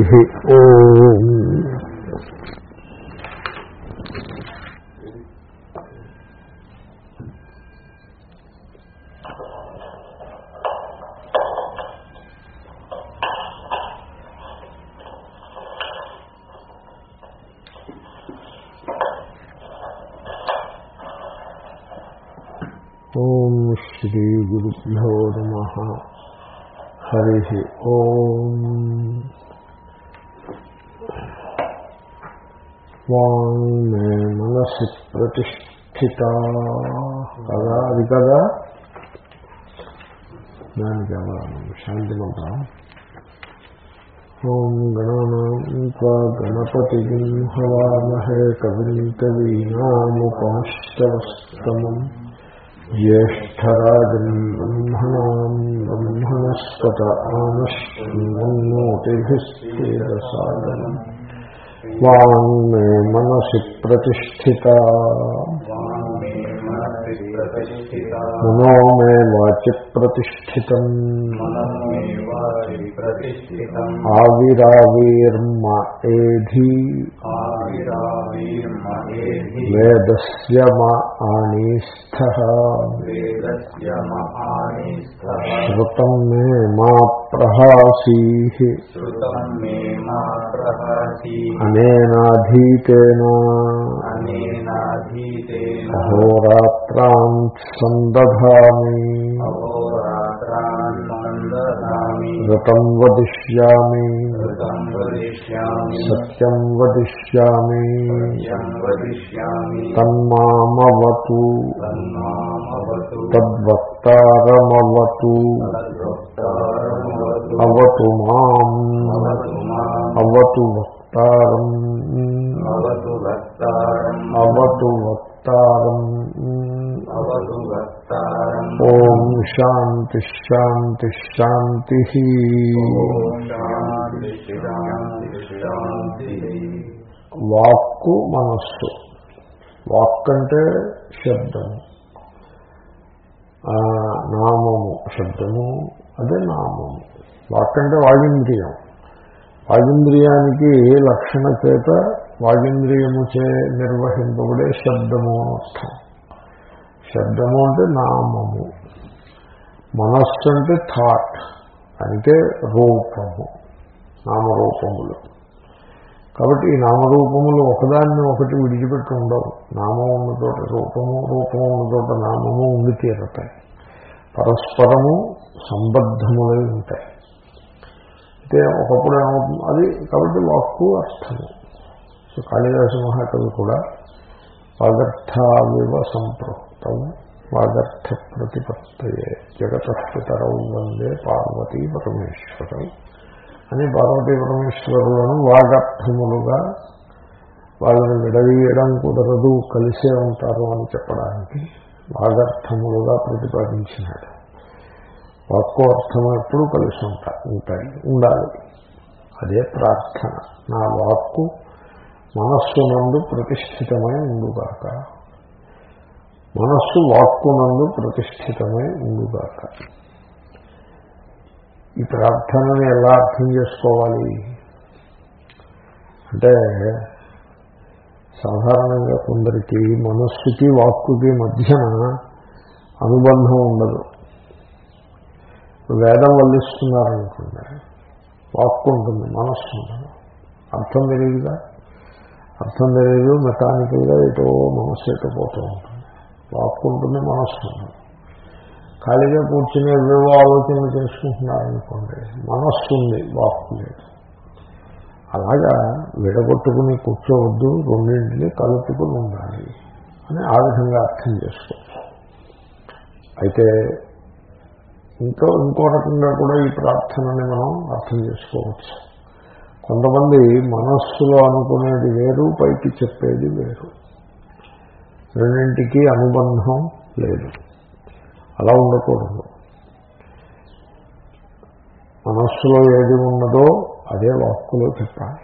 ఓం. ఓం శ్రీ గురుభ్యో నమ. హరి ఓం. వాంగ్మే మనసి ప్రతిష్ఠిత కదా అది కదా? దానికి శాంతి మంత్రం. ఓం గణానా గణపతి హవామహే కవిం కవీనాముపమశ్రవస్తమం జ్యేష్టరాజం బ్రహ్మణాం బ్రహ్మణస్పత ఆనశ్వన్నోతిభిస్సేదసాదనం వాంగ్మే మనసి ప్రతిష్ఠిత. మనో మే వాచి ప్రతిష్ఠితం. ఆవిరావీర్మ ఏధి. వేదస్య మా ఆనీస్థ. శ్రుతం మే మా ప్రహాసీ అనేనాధీతేన అహోరాత్రాన్ సందధామి ఋతం వదిష్యామి సత్యం వదిష్యామి తన్మామవతు తద్వక్తారమవతు అవతు మాం అవతు వక్తారం అవతు వక్తారం ఓం శాంతి శాంతి శాంతి వాక్కు మనస్సు వాక్ అంటే శబ్దము నామము శబ్దము అదే నామము. వాక్ అంటే వాగింద్రియం. వాగింద్రియానికి లక్షణ చేత వాగింద్రియము చే నిర్వహింపబడే శబ్దము అర్థం. శబ్దము అంటే నామము. మనస్సు అంటే థాట్ అంటే రూపము నామరూపములు. కాబట్టి ఈ నామరూపములు ఒకదాన్ని ఒకటి విడిచిపెట్టి ఉండవు. నామం ఉన్న చోట రూపము రూపము ఉన్న చోట నామము ఉండి తీరతాయి. పరస్పరము సంబద్ధములై ఉంటాయి. అయితే ఒకప్పుడు ఏమవుతుంది? అది కాబట్టి వాక్కు అర్థము. సో కాళిదాస మహాకవి కూడా వాగర్థావివ సంపృక్తం వాగర్థ ప్రతిపత్తయే జగతస్థితరం వందే పార్వతీ పరమేశ్వరం అని పార్వతీ పరమేశ్వరులను వాగర్థములుగా వాళ్ళని విడవీయడం కుదరదు కలిసే ఉంటారు అని చెప్పడానికి వాగర్థములుగా ప్రతిపాదించినాడు. వాక్కో అర్థం ఎప్పుడు కలిసి ఉంటా ఉంటాయి ఉండాలి. అదే ప్రార్థన. నా వాక్కు మనస్సునందు ప్రతిష్ఠితమై ఉండుగాక మనస్సు వాక్కునందు ప్రతిష్ఠితమై ఉండుగాక. ఈ ప్రార్థనని ఎలా అర్థం చేసుకోవాలి? అంటే సాధారణంగా కొందరికి మనస్సుకి వాక్కుకి మధ్యన అనుబంధం ఉండదు. వేదం వల్లిస్తున్నారనుకోండి వాక్కు ఉంటుంది మనస్సు ఉండదు అర్థం తెలియదుగా అర్థం తెలియదు మెకానికల్గా ఎటో మనస్సు ఎటో పోతూ ఉంటుంది. వాక్కు ఉంటుంది మనస్సు ఉంటుంది ఖాళీగా కూర్చుని ఏవేవో ఆలోచనలు చేసుకుంటున్నారనుకోండి మనస్సు ఉంది వాక్కు లేదు అలాగా విడగొట్టుకుని కూర్చోవద్దు రెండింటిని కలుపుకుని ఉండాలి అని ఆ విధంగా అర్థం చేసుకోవచ్చు. అయితే ఇంకో ఇంకో రకంగా కూడా ఈ ప్రార్థనని మనం అర్థం చేసుకోవచ్చు. కొంతమంది మనస్సులో అనుకునేది వేరు పైకి చెప్పేది వేరు. రెండింటికి అనుబంధం లేదు. అలా ఉండకూడదు. మనస్సులో ఏది ఉన్నదో అదే వాక్కులో చెప్పాలి.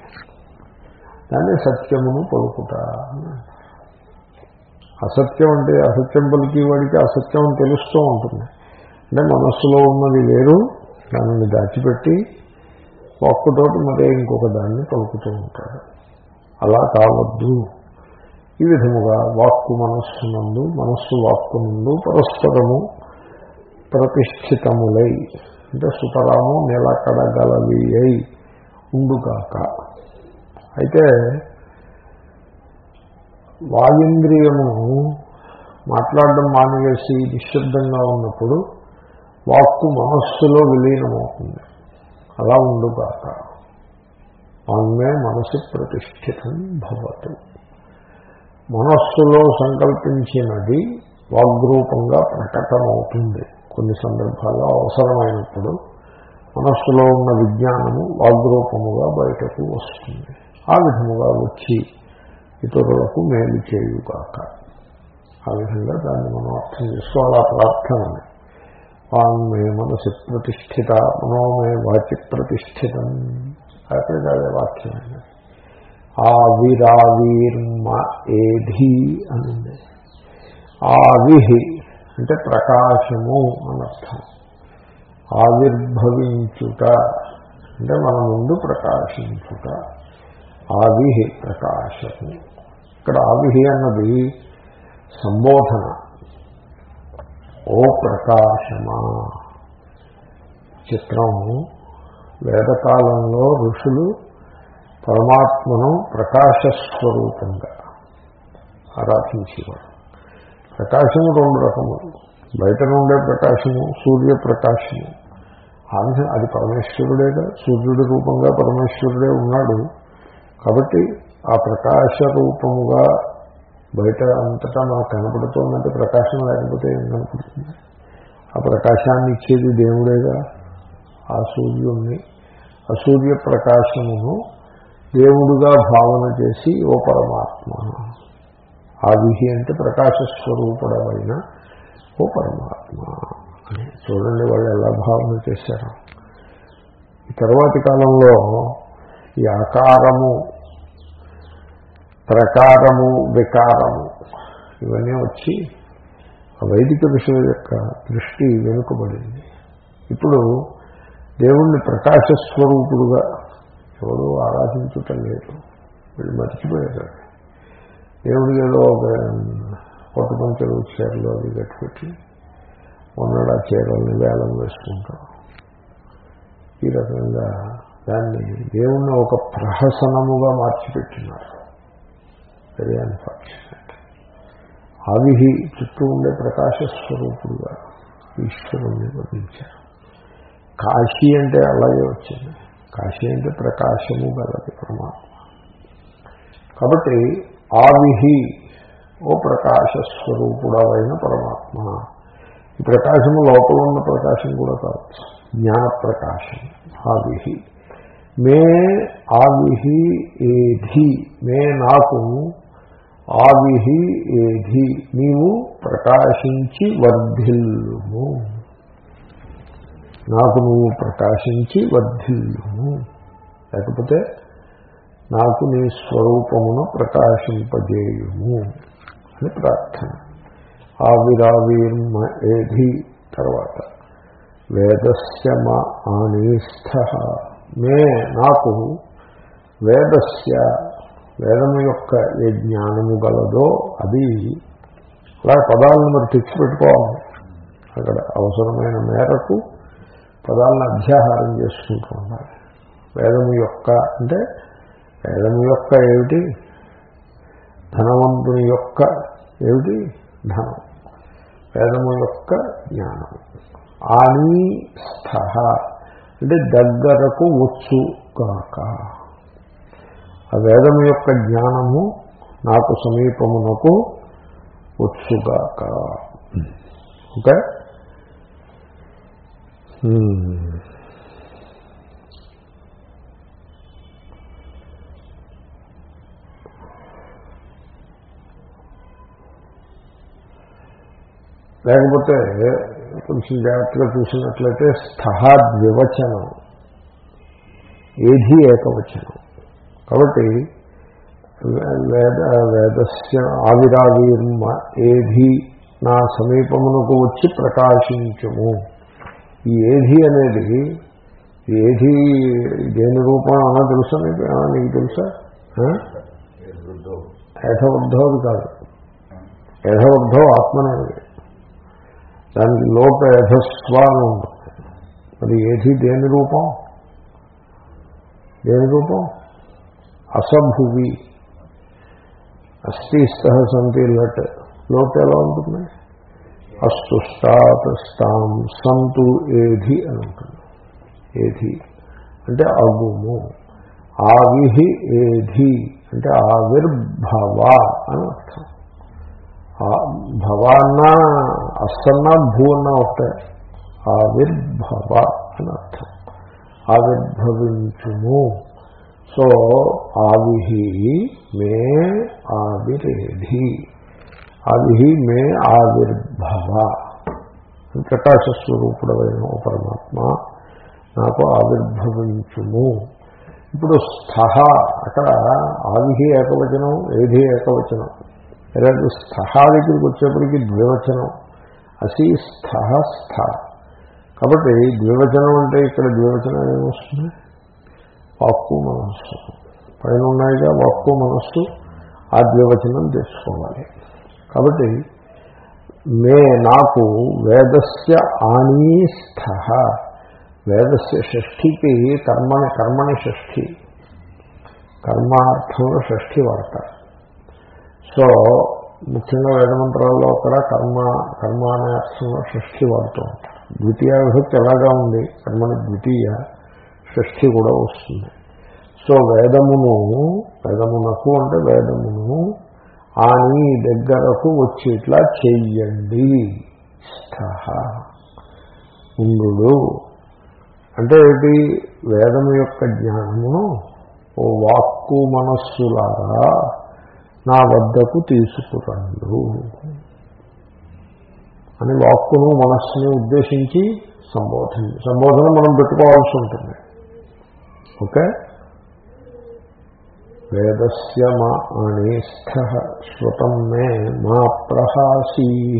దాన్ని సత్యమును పలుకుట. అసత్యం అంటే అసత్యం పలికి వాడికి అసత్యం తెలుస్తూ ఉంటుంది. అంటే మనస్సులో ఉన్నది వేరు దానిని దాచిపెట్టి వాక్కుతోటి మరే ఇంకొక దాన్ని పలుకుతూ ఉంటాడు. అలా కావద్దు. ఈ విధముగా వాక్కు మనస్సునందు మనస్సు వాక్కునందు పరస్పరము ప్రతిష్ఠితములై అంటే సుతరాము నిలకడగలవి అయి ఉండుగాక. అయితే వాయుంద్రియము మాట్లాడడం మానేసి నిశ్శబ్దంగా ఉన్నప్పుడు వాక్కు మనస్సులో విలీనమవుతుంది. అలా ఉండుగాక. వాంగ్మే మనసు ప్రతిష్ఠితం భవతు. మనస్సులో సంకల్పించినది వాగ్రూపంగా ప్రకటమవుతుంది. కొన్ని సందర్భాల్లో అవసరమైనప్పుడు మనస్సులో ఉన్న విజ్ఞానము వాగ్రూపముగా బయటకు వస్తుంది. ఆ విధముగా వచ్చి ఇతరులకు మేలు చేయుగాక. ఆ విధంగా దాన్ని మనం అర్థం చేసుకోవాలి ఆ ప్రార్థనని. వాంగ్మే మనసి ప్రతిష్ఠిత మనోమే వాచి ప్రతిష్ఠితం. అక్కడ అదే వాక్యమైనది ఆవిరావీర్మ ఏధి అనింది. ఆవిహి అంటే ప్రకాశము అనర్థం. ఆవిర్భవించుట అంటే మన ముందు ప్రకాశించుట. ఆవిహి ప్రకాశము. ఇక్కడ ఆవిహి అన్నది సంబోధన. ఓ ప్రకాశమా. చిత్రము వేదకాలంలో ఋషులు పరమాత్మను ప్రకాశస్వరూపంగా ఆరాధించేవాడు. ప్రకాశము రెండు రకములు. బయట నుండే ప్రకాశము సూర్యప్రకాశము అది పరమేశ్వరుడేగా సూర్యుడి రూపంగా పరమేశ్వరుడే ఉన్నాడు. కాబట్టి ఆ ప్రకాశ రూపముగా బయట అంతటా మనకు కనపడుతోందంటే ప్రకాశం లేకపోతే ఏం కనపడుతుంది? ఆ ప్రకాశాన్ని ఇచ్చేది దేవుడేగా ఆ సూర్యుణ్ణి. ఆ సూర్యప్రకాశమును దేవుడుగా భావన చేసి ఓ పరమాత్మ. ఆదిహి అంటే ప్రకాశస్వరూపుడమైన ఓ పరమాత్మ. అని చూడండి వాళ్ళు ఎలా భావన చేశారు. ఈ తర్వాతి కాలంలో ఈ ఆకారము ప్రకారము వికారము ఇవన్నీ వచ్చి వైదిక విషయం యొక్క దృష్టి వెనుకబడింది. ఇప్పుడు దేవుణ్ణి ప్రకాశస్వరూపుడుగా ఎవరు ఆరాధించటం లేదు. వీళ్ళు మర్చిపోయారు. దేవుడికి ఏదో ఒక కొత్త పంచలు చీరలు అవి కట్టుపెట్టి ఉన్నడ చీరల్ని వేలం వేసుకుంటాం. ఈ రకంగా దాన్ని దేవుణ్ణి ఒక ప్రహసనముగా మార్చిపెట్టినారు. వెరీ అన్ఫార్చునేట్ ఆవిహి చుట్టూ ఉండే ప్రకాశ స్వరూపుడుగా ఈశ్వరుణ్ణి వర్ణించారు. కాశీ అంటే అలాగే వచ్చింది. కాశీ అంటే ప్రకాశము గలది పరమాత్మ కాబట్టి ఆవిహి ఓ ప్రకాశ స్వరూపుడవైన పరమాత్మ. ఈ ప్రకాశము లోపల ఉన్న ప్రకాశం కూడా కావచ్చు జ్ఞాన ప్రకాశం ఆవిహి. మే ఆవిహి ఏధి మే నాకు ఆవిహి ఏధి నీవు ప్రకాశించి వర్ధిల్లుము. నాకు నువ్వు ప్రకాశించి వర్ధిల్లుము. లేకపోతే నాకు నీ స్వరూపమును ప్రకాశింపజేయుము అని ప్రార్థన. ఆవిరావీర్మ ఏధి తర్వాత. వేదస్య మా ఆనీస్థ మే నాకు వేదస్య వేదము యొక్క ఏ జ్ఞానము గలదో అది అలా పదాలను మరి తెచ్చిపెట్టుకోవాలి. అక్కడ అవసరమైన మేరకు పదాలను అధ్యాహారం చేసుకుంటూ ఉండాలి వేదము యొక్క అంటే వేదము యొక్క ఏమిటి? ధనవంతుని యొక్క ఏమిటి? ధనం. వేదము యొక్క జ్ఞానం. ఆనీ స్థ అంటే దగ్గరకు వచ్చు కాక. ఆ వేదము యొక్క జ్ఞానము నాకు సమీపమునకు వచ్చుగాక ఓకే? లేకపోతే కొంచెం జాగ్రత్తగా చూసినట్లయితే స్థహాద్వివచనం. ఏది ఏకవచనం. కాబట్టి వేద వేదస్య ఆవిరావీర్మ ఏది నా సమీపమునకు వచ్చి ప్రకాశించము. ఈ ఏధి అనేది ఏధి దేని రూపం అన్నా తెలుసా నీకు? నీకు తెలుసా? ఆ? అది కాదు. యథవృద్ధో ఆత్మనేది. దానికి లోక యథస్వ అని ఉంటుంది. మరి ఏధి దేని రూపం? దేని రూపం? అసభువి. అస్థిస్థ సంతి లట్. లోటు ఎలా ఉంటుంది? అస్తు స్టాత్ స్థాం సంతు ఏధి అని ఉంటుంది. ఏధి అంటే అగుము. ఆవిహి ఏధి అంటే ఆవిర్భవ అని అర్థం. భవ అన్నా అస్సన్నా భూ అన్నా ఒకటే. ఆవిర్భవ అని అర్థం. ఆవిర్భవించుము. సో ఆవిహి మే ఆవిరేధి. అది మే ఆవిర్భవ. ప్రకాశ స్వరూపుడమైన ఓ పరమాత్మ నాకు ఆవిర్భవించుము. ఇప్పుడు స్థహ అక్కడ ఆవిహి ఏకవచనం ఏది ఏకవచనం. రెండు స్థహ దగ్గరికి వచ్చేప్పటికి ద్వివచనం. అసి స్థహ స్థ. కాబట్టి ద్వివచనం అంటే ఇక్కడ ద్వివచనం ఏమొస్తుంది వాక్కు మనస్సు. పైన ఉన్నాయిగా వాక్కు మనస్సు ఆ ద్వివచనం తెచ్చుకోవాలి కాబట్టి మే నాకు వేదస్య ఆనీస్థ. వేదస్య షష్ఠికి కర్మని కర్మని షష్ఠి. కర్మార్థంలో షష్ఠి వాడతారు. సో ముఖ్యంగా వేదమంత్రాల్లో కూడా కర్మ కర్మ అనే అర్థంలో షష్ఠి వాడుతూ ఉంటారు. ద్వితీయ విభక్తి ఎలాగా ఉంది? కర్మని ద్వితీయ షష్ఠి కూడా వస్తుంది. సో వేదమును వేదమునకు అంటే వేదమును ఆని దగ్గరకు వచ్చేట్లా చెయ్యండి. స్థ ఉండు అంటే ఏంటి? వేదము యొక్క జ్ఞానమును ఓ వాక్కు మనస్సులారా నా వద్దకు తీసుకురండు. అని వాక్కును మనస్సుని ఉద్దేశించి సంబోధన సంబోధన మనం పెట్టుకోవాల్సి ఉంటుంది. ఓకే? వేదస్య మా అణేస్థ శ్రుతం మే మా ప్రహాసీ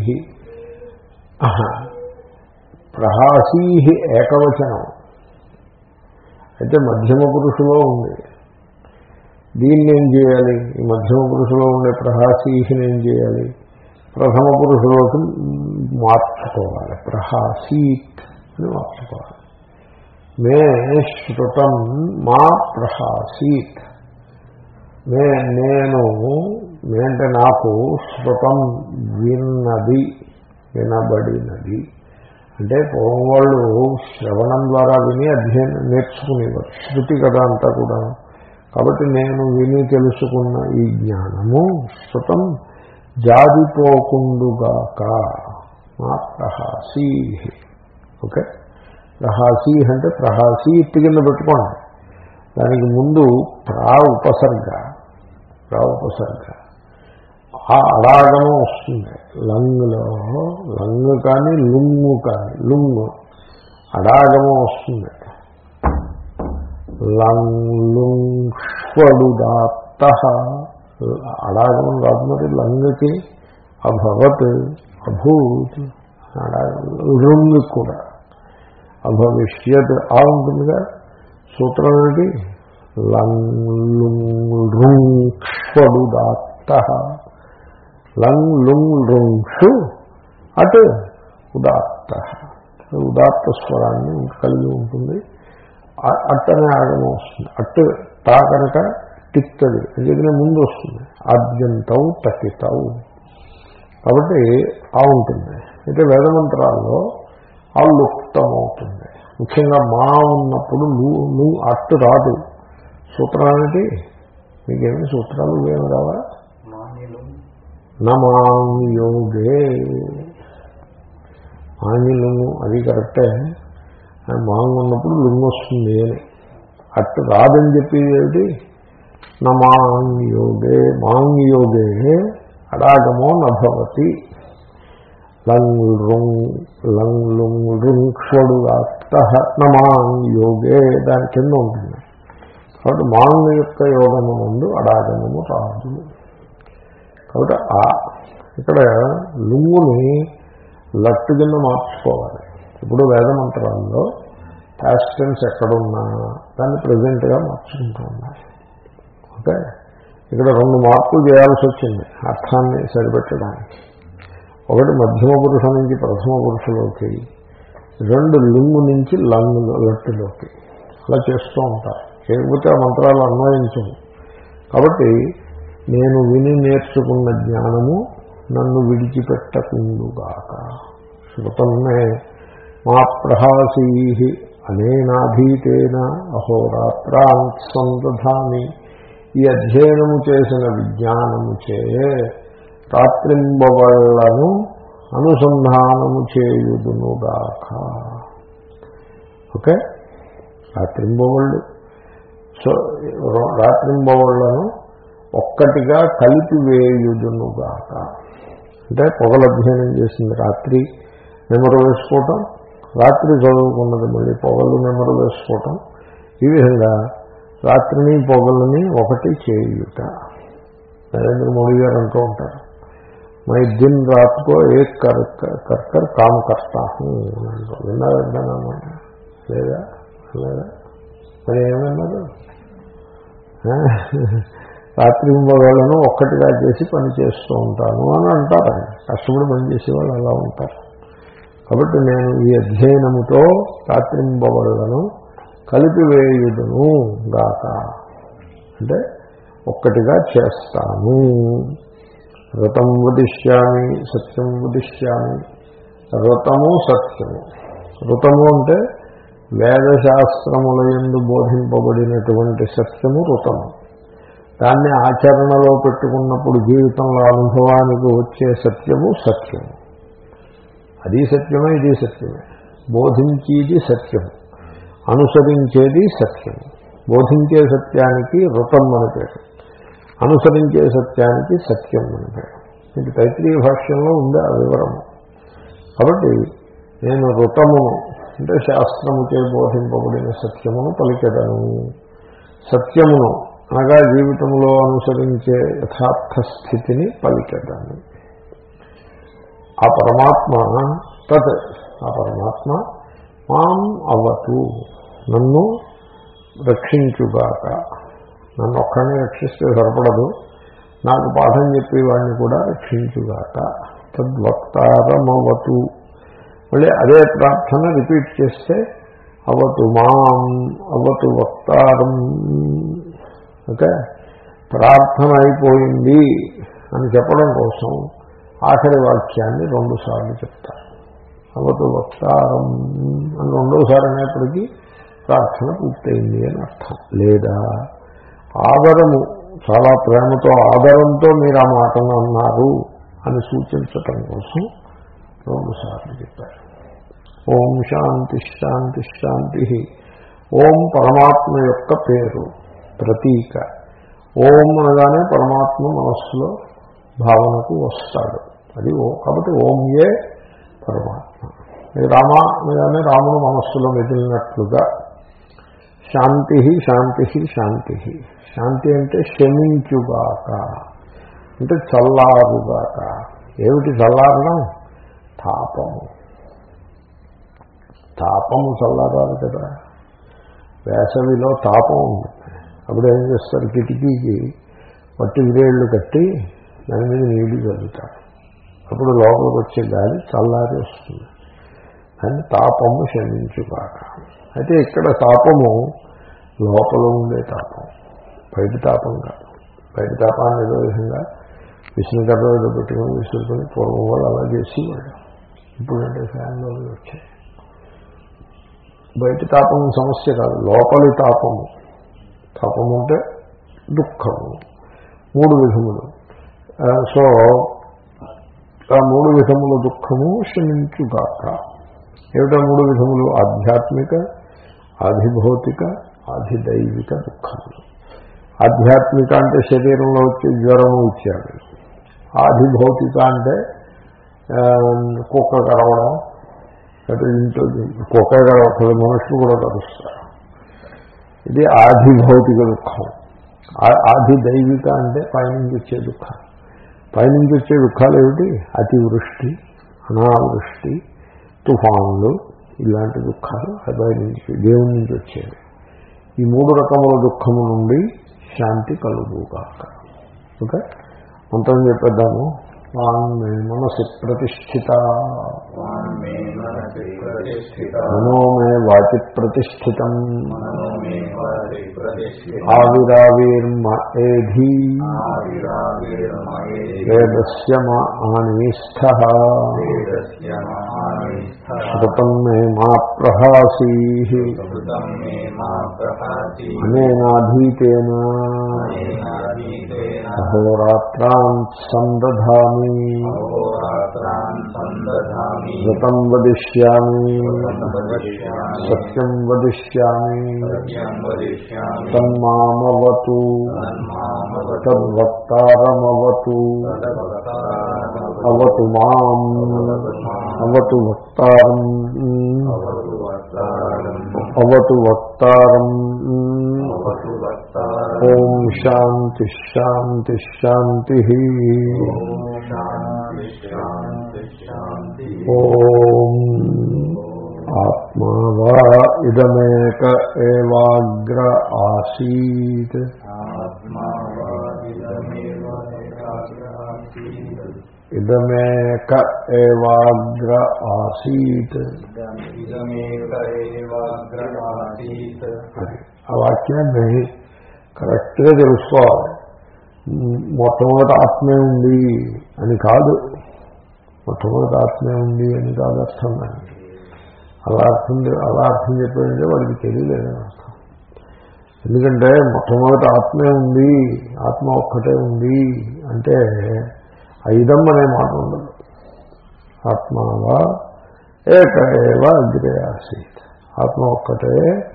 ప్రహాసీ ఏకవచనం అయితే మధ్యమ పురుషులో ఉంది। దీన్ని ఏం చేయాలి? ఈ మధ్యమ పురుషులో ఉండే ప్రహాసీహిని ఏం చేయాలి? ప్రథమ పురుషులోకి మార్చుకోవాలి. ప్రహాసీత్ అని మార్చుకోవాలి. మే శ్రుతం మా ప్రహాసీత్. నే నేను అంటే నాకు శృతం విన్నది వినబడినది. అంటే పూర్వం వాళ్ళు శ్రవణం ద్వారా విని అధ్యయనం నేర్చుకునేవారు. శృతి కదా అంతా కూడా. కాబట్టి నేను విని తెలుసుకున్న ఈ జ్ఞానము శృతం జారిపోకుండుగాక. మా ప్రహాసీ ఓకే? ప్రహాసీ అంటే ప్రహాసీ ఇట్టి కింద పెట్టుకోండి. దానికి ముందు ప్రా ఉపసర్గ. ప్రా ఆ అడాగం వస్తుంది. లంగ్లో లంగ్ కానీ లుంగు కానీ లుంగు. అడాగము వస్తుంది. లంగ్లుంష్వడుదాత్త అడాగం రాదు మరి లంగ్కి. అభవత్ అభూత్. రుంగ్ కూడా. అభవిష్యత్ ఆ ఉంటుందిగా. సూత్రం ఏంటి? లంగ్లుంక్షడుదాత్త లంగ్ లుంగ్ లుంక్షు అటు ఉదాత్త ఉదాత్త స్వరాన్ని కలిగి ఉంటుంది. అట్టనే ఆగమం వస్తుంది. అట్టు తా కనుక తిక్తది అందుకనే ముందు వస్తుంది. అద్యంతవు తకితవు కాబట్టి ఆ ఉంటుంది. అయితే వేదమంత్రాల్లో ఆ లుప్తమవుతుంది. ముఖ్యంగా మా ఉన్నప్పుడు నువ్వు అట్టు రాదు. సూత్రానికి మీకేమి సూత్రాలు ఏమి రావా? నమాం యోగే ఆంగిలుంగు అది కరెక్టే. మాంగ్ ఉన్నప్పుడు లుంగు వస్తుంది అని. అట్టు రాదని చెప్పేది ఏమిటి? నమాంగ్ యోగే మాంగ్ యోగే అడాగమో నభవతి. లంగ్ రుంగ్ లంగ్ లుంగ్ రుంగ్ నమాంగ్ యోగే దాని కింద ఉంటుంది. కాబట్టి మాంగ్ యొక్క యోగము ముందు అడాగము రాదు కాబట్టి ఆ ఇక్కడ లుంగుని లట్టు కింద మార్చుకోవాలి. ఇప్పుడు వేదమంత్రాల్లో యాక్సిడెంట్స్ ఎక్కడున్నా దాన్ని ప్రజెంట్గా మార్చుకుంటూ ఉండాలి. ఓకే? ఇక్కడ రెండు మార్పులు చేయాల్సి వచ్చింది అర్థాన్ని సరిపెట్టడానికి. ఒకటి మధ్యమ పురుషు నుంచి ప్రథమ పురుషులోకి రెండు లింగు నుంచి లంగులో లట్టులోకి. అలా చేస్తూ ఉంటారు. చేయకపోతే ఆ మంత్రాలు అన్వయించవు. కాబట్టి నేను విని నేర్చుకున్న జ్ఞానము నన్ను విడిచిపెట్టకుండుగాక. శృతమే మా ప్రహాసీ అనేనాధీతేన అహోరాత్రాంత్ ఈ అధ్యయనము చేసిన విజ్ఞానము చే రాత్రింబవళ్ళను అనుసంధానము చేయుదునుగాక. ఓకే? రాత్రింబవళ్ళు. సో రాత్రింబవళ్ళను ఒక్కటిగా కలిపివేయుదునుగాక అంటే పొగలు అధ్యయనం చేసింది రాత్రి నెమరు వేసుకోవటం రాత్రి చదువుకున్నది మళ్ళీ పొగలు నెమరు వేసుకోవటం ఈ విధంగా రాత్రిని పొగలని ఒకటి చేయుట. నరేంద్ర మోడీ గారు అంటూ ఉంటారు. మై దిన్ రాత్కో ఏ కర్కర్ కామ్ కర్తా విన్నారంటాను లేదా? లేదా? మరి ఏమన్నారు రాత్రి మొగలను ఒక్కటిగా చేసి పని చేస్తూ ఉంటాను అని అంటారు. కష్టపడి పని చేసేవాళ్ళు అలా ఉంటారు. కాబట్టి నేను ఈ అధ్యయనముతో రాత్రింబవళ్ళను కలిపివేయుదును గాక. అంటే ఒక్కటిగా చేస్తాను. వ్రతం వదిష్యామి సత్యం వదిష్యామి వ్రతము సత్యము. వ్రతము అంటే వేదశాస్త్రముల ఎందు బోధింపబడినటువంటి సత్యము ఋతము. దాన్ని ఆచరణలో పెట్టుకున్నప్పుడు జీవితంలో అనుభవానికి వచ్చే సత్యము సత్యము. అది సత్యమే ఇది సత్యమే. బోధించేది సత్యము. అనుసరించేది సత్యము. బోధించే సత్యానికి వృతం అని పేరు. అనుసరించే సత్యానికి సత్యం అని పేరు. ఇది తైత్రీయ భాష్యంలో ఉంది ఆ వివరము? కాబట్టి నేను ఋతమును అంటే శాస్త్రము చే బోధింపబడిన సత్యమును పలికెదను. సత్యమును అనగా జీవితంలో అనుసరించే యథార్థ స్థితిని పలికెదను. ఆ పరమాత్మ తత్ ఆ పరమాత్మ మాం అవ్వతు నన్ను రక్షించుగాక. నన్ను ఒక్కడిని రక్షిస్తే సరిపడదు. నాకు పాఠం చెప్పేవాడిని కూడా రక్షించుగాక. తద్వక్తారమవతు. మళ్ళీ అదే ప్రార్థన రిపీట్ చేస్తే అవతు మాం అవతు వక్తారం ఓకే? ప్రార్థన అయిపోయింది అని చెప్పడం కోసం ఆఖరి వాక్యాన్ని రెండుసార్లు చెప్తారు. అవతు వక్తారం అని రెండోసారి అనేప్పటికీ ప్రార్థన పూర్తయింది అని అర్థం. లేదా ఆదరము చాలా ప్రేమతో ఆదరంతో మీరు ఆ మాటను అన్నారు అని సూచించటం కోసం రెండుసార్లు చెప్పారు. ఓం శాంతి శాంతి శాంతి. ఓం పరమాత్మ యొక్క పేరు ప్రతీక. ఓం అనగానే పరమాత్మ మనస్సులో భావనకు వస్తాడు. అది ఓ కాబట్టి ఓం ఏ పరమాత్మ. రామ అనగానే రాముడు మనస్సులో మెదిలినట్లుగా శాంతి శాంతి శాంతి శాంతి అంటే శమించుగాక అంటే చల్లారుగాక. ఏమిటి చల్లారడం? తాపము. తాపము చల్లారాలి కదా. వేసవిలో తాపం ఉంది. అప్పుడు ఏం చేస్తారు? కిటికీకి మట్టి విరేళ్ళు కట్టి దాని మీద నీళ్ళు చల్లుతారు. అప్పుడు లోపలికి వచ్చే గాలి చల్లారి వస్తుంది. అని తాపము శమించుగాక అయితే ఇక్కడ తాపము లోపల ఉండే తాపం. బయట తాపం కాదు. బయట తాపాన్ని ఏదో విధంగా విష్ణుకర్ర పెట్టుకుని విసురుకొని పూర్వం వాళ్ళు అలా ఇప్పుడు ఇప్పుడంటే ఫ్యాన్లో వచ్చాయి. బయట తాపం సమస్య కాదు లోపలి తాపము తాపము అంటే దుఃఖము. మూడు విధములు. సో ఆ మూడు విధముల దుఃఖము శమించుగాక. ఏమిటా మూడు విధములు? ఆధ్యాత్మిక ఆధిభౌతిక ఆధిదైవిక దుఃఖములు. ఆధ్యాత్మిక అంటే శరీరంలో వచ్చే జ్వరము ఇచ్చాడు ఆధిభౌతిక అంటే కుక్క కరవడం అంటే ఇంట్లో కుక్క కరవట్లేదు మనుషులు కూడా కలుస్తారు. ఇది ఆధిభౌతిక దుఃఖం. ఆది దైవిక అంటే పైనుంచి వచ్చే దుఃఖం. పైనుంచి వచ్చే దుఃఖాలు ఏమిటి? అతివృష్టి అనావృష్టి తుఫాన్లు ఇలాంటి దుఃఖాలు అబ్బాయి నుంచి దేవుడి నుంచి వచ్చేవి. ఈ మూడు రకముల దుఃఖము నుండి శాంతి కలుగుగాక. ఓకే? మంత్రం చెప్పేద్దాము. వాంగ్మే మనసి ప్రతిష్ఠిత. మే మనసి ప్రతిష్ఠిత. మనో మే వాచి ప్రతిష్ఠితం. మనో మే వారి ప్రతిష్ఠిత ఆవిరావిర్మ ఏధి ఆవిరావిర్మయే అహోరాత్రాన్ సందధామి. ఘృతం వదిష్యామి. సత్యం వదిష్యామి. తన్మామవతు తద్వక్తారమవతు అవతు మాం. అవతు వక్తారం. అవతు వక్తారం. ఓం శాంతి శాంతి. ఏవాగ్ర ఆసీత్ ఆత్మావాదిదమేవ ఏకాగ్రాసీత్. ఇదమేక ఏవాగ్ర ఆసీత్ ఇదమేక ఏవాగ్రహాసీత్. అది ఆ వాక్యాన్ని కరెక్ట్గా తెలుసుకోవాలి మొట్టమొదటి ఆత్మే ఉంది అని కాదు. మొట్టమొదటి ఆత్మే ఉంది అని కాదు అర్థం దానికి అలా అర్థం అలా అర్థం చెప్పాడంటే వాడికి తెలియలేదని అర్థం. ఎందుకంటే మొట్టమొదటి ఆత్మే ఉంది ఆత్మ ఒక్కటే ఉంది అంటే ఐదం అనే మాట ఉండదు. ఆత్మవా ఏక ఏవ అగ్రే ఆసీత్ ఆత్మ ఒక్కటే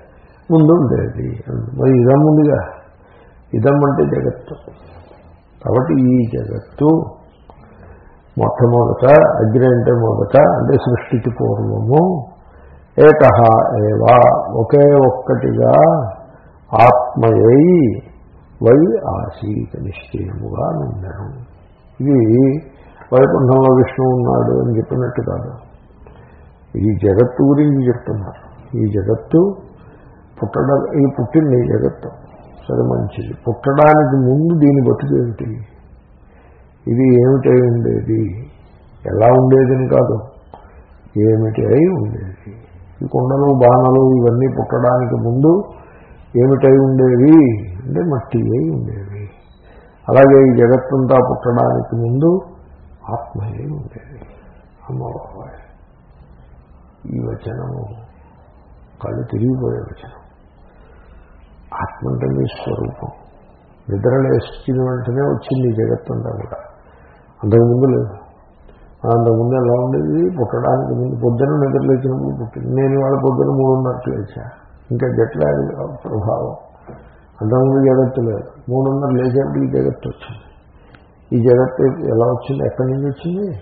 ముందు ఉండేది. మరి ఇదం ఉందిగా. ఇదం అంటే జగత్తు. కాబట్టి ఈ జగత్తు మొట్టమొదట అగ్ని అంటే మొదట అంటే సృష్టికి పూర్వము ఏక ఏవా ఒకే ఒక్కటిగా ఆత్మయై వై ఆసీత నిశ్చయముగా నుండను. ఇది వైకుంఠంలో విష్ణువు ఉన్నాడు అని చెప్పినట్టు కాదు. ఈ జగత్తు గురించి చెప్తున్నారు. ఈ జగత్తు పుట్టడం ఈ పుట్టింది ఈ జగత్తు. సరే మంచిది. పుట్టడానికి ముందు దీని బతుకేమిటి ఇది ఏమిటై ఉండేది? ఎలా ఉండేదని కాదు. ఏమిటి అయి ఉండేది? ఈ కొండలు బాణలు ఇవన్నీ పుట్టడానికి ముందు ఏమిటై ఉండేవి? అంటే మట్టి అయి ఉండేవి. అలాగే ఈ జగత్తంతా పుట్టడానికి ముందు ఆత్మ ఉండేది. అమ్మబాబాయ్ ఈ వచనము కళ్ళు తిరిగిపోయే వచనం. ఆత్మ అంటే మీ స్వరూపం నిద్రలేసిన వెంటనే వచ్చింది ఈ జగత్తంతా కూడా. అంతకుముందు లేదు. అంతకుముందు ఎలా ఉండేది? పుట్టడానికి ముందు పొద్దున నిద్రలేచినప్పుడు పుట్టింది. నేను వాళ్ళ పొద్దున మూడున్నరకు లేచా. ఇంకా జట్లాడి ప్రభావం. అంతకుముందు జగత్తు లేదు. మూడున్నర లేచేప్పుడు ఈ జగత్తు వచ్చింది. ఈ జగత్తు ఎలా వచ్చింది? ఎక్కడి నుంచి వచ్చింది?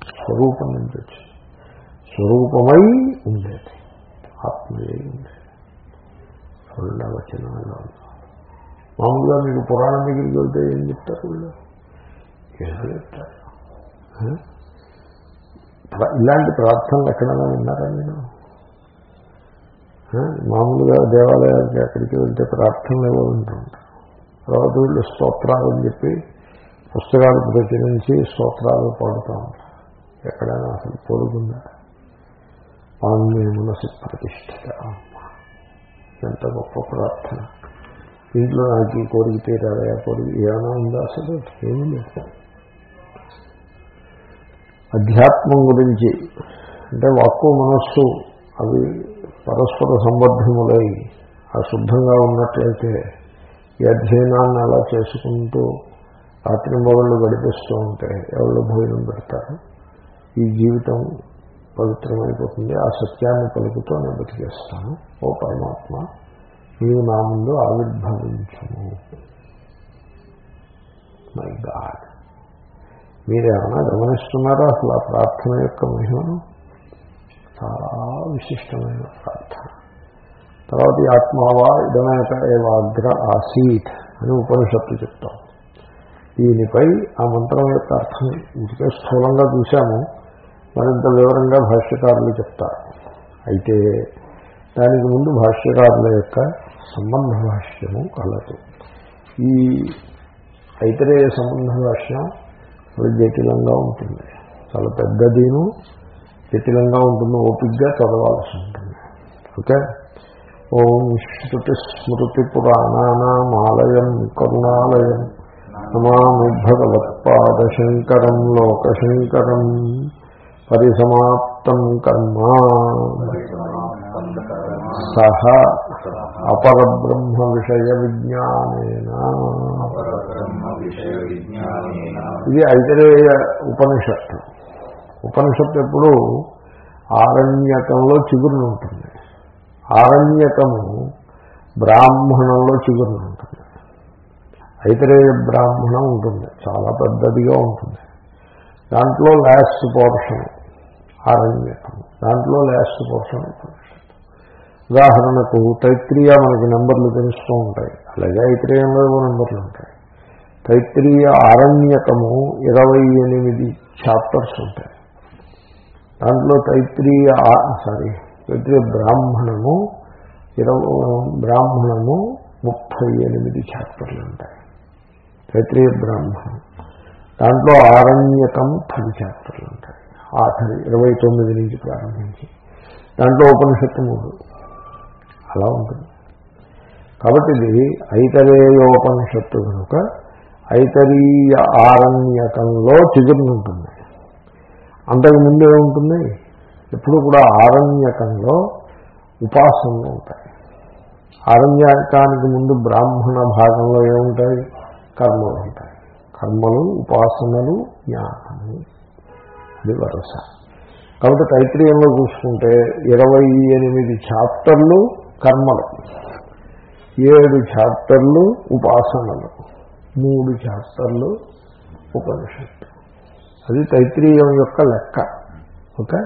స్వరూపం నుంచి వచ్చింది. స్వరూపమై ఉండేది. ఆత్మయై ఉండేది. చూడండి మామూలుగా మీకు పురాణం దగ్గరికి వెళ్తే ఏం చెప్తారు వీళ్ళు? ఏదో చెప్తారు. ఇలాంటి ప్రార్థనలు ఎక్కడైనా విన్నారా నేను మామూలుగా దేవాలయాలకి అక్కడికి వెళ్తే ప్రార్థనలు ఏవో వింటుంటారు తర్వాత వీళ్ళు స్తోత్రాలు అని చెప్పి పుస్తకాలు ప్రచురించి స్తోత్రాలు పాడుతూ ఉంటారు. ఎక్కడైనా అసలు పొడుగుందా ఆమె మనసు ప్రతిష్ఠిత ఎంత గొప్ప ప్రార్థన. ఇంట్లో నాకు ఈ కోరిక తీరాలయా కోరిక ఏమైనా ఉందా? అసలు ఏమీ లేదు. అధ్యాత్మం గురించి అంటే వాక్కు మనస్సు అవి పరస్పర సంబద్ధములై అశుద్ధంగా ఉన్నట్లయితే ఈ అధ్యయనాన్ని అలా చేసుకుంటూ రాత్రి మొదళ్ళు గడిపిస్తూ ఉంటే ఎవరు భోజనం పెడతారు? ఈ జీవితం పవిత్రమైపోతుంది. ఆ సత్యాన్ని పలుకుతూ నేను బతికేస్తాను. ఓ పరమాత్మ నీవు నా ముందు ఆవిర్భవించము. మై గాడ్ మీరేమన్నా గమనిస్తున్నారా? అసలు ఆ ప్రార్థన యొక్క మహిమను? చాలా విశిష్టమైన ప్రార్థన. తర్వాత ఈ ఆత్మావా ఇదమేక ఏవాగ్ర ఆసీత్ అని ఉపనిషత్తు చెప్తాం. దీనిపై ఆ మంత్రం యొక్క అర్థం ఇంటికే స్థూలంగా చూశాము. మరింత వివరంగా భాష్యకారులు చెప్తారు. అయితే దానికి ముందు భాష్యకారుల యొక్క సంబంధ భాష్యము కలదు. ఈ ఐతరేయ సంబంధ భాష్యం చాలా జటిలంగా ఉంటుంది. చాలా పెద్దదిను జటిలంగా ఉంటుంది ఓపిక్గా చదవాల్సి ఉంటుంది. ఓకే? ఓం శృతి స్మృతి పురాణానామాలయం కరుణాలయం. నమామి భగవత్పాదశంకరం లోకశంకరం. పరిసమాప్తం కర్మ. సహ అపరబ్రహ్మ విషయ విజ్ఞానేన ఇది ఐతరేయ ఉపనిషత్తు. ఉపనిషత్తు ఎప్పుడు ఆరణ్యకంలో చిగురుని ఉంటుంది. ఆరణ్యకము బ్రాహ్మణంలో చిగురుని ఉంటుంది. ఐతరేయ బ్రాహ్మణం ఉంటుంది. చాలా పెద్దదిగా ఉంటుంది. దాంట్లో లాస్ట్ పోర్షన్ ఆరణ్యకం దాంట్లో లాస్ట్ పోర్షన్ ఉపనిషత్తు ఉదాహరణకు తైత్రీయ మనకి నెంబర్లు తెలుస్తూ ఉంటాయి. అలాగే ఐత్రేయంలో నెంబర్లు ఉంటాయి. తైత్రీయ ఆరణ్యకము ఇరవై ఎనిమిది చాప్టర్స్ ఉంటాయి. దాంట్లో తైత్రీయ సారీ తైత్రీయ బ్రాహ్మణము ఇరవై బ్రాహ్మణము ముప్పై ఎనిమిది చాప్టర్లు ఉంటాయి. తైత్రీయ బ్రాహ్మణం. దాంట్లో ఆరణ్యకం పది చాప్టర్లు ఉంటాయి. ఆఖరి ఇరవై తొమ్మిది నుంచి ప్రారంభించి. దాంట్లో ఉపనిషత్తు మూడు. అలా ఉంటుంది. కాబట్టి ఇది ఐతరేయోపనిషత్తు కనుక ఐతరీయ ఆరణ్యకంలో చిగురునుంటుంది అంతకు ముందు ఏముంటుంది? ఎప్పుడు కూడా ఆరణ్యకంలో ఉపాసనలు ఉంటాయి. ఆరణ్యకానికి ముందు బ్రాహ్మణ భాగంలో ఏముంటాయి? కర్మలు ఉంటాయి. కర్మలు ఉపాసనలు జ్ఞానం. ఇది వరస. కాబట్టి తైత్రీయంలో చూసుకుంటే ఇరవై ఎనిమిది చాప్టర్లు కర్మలు. ఏడు చాప్టర్లు ఉపాసనలు. మూడు చాప్టర్లు ఉపనిషత్తు. అది తైత్రీయం యొక్క లెక్క. ఓకే?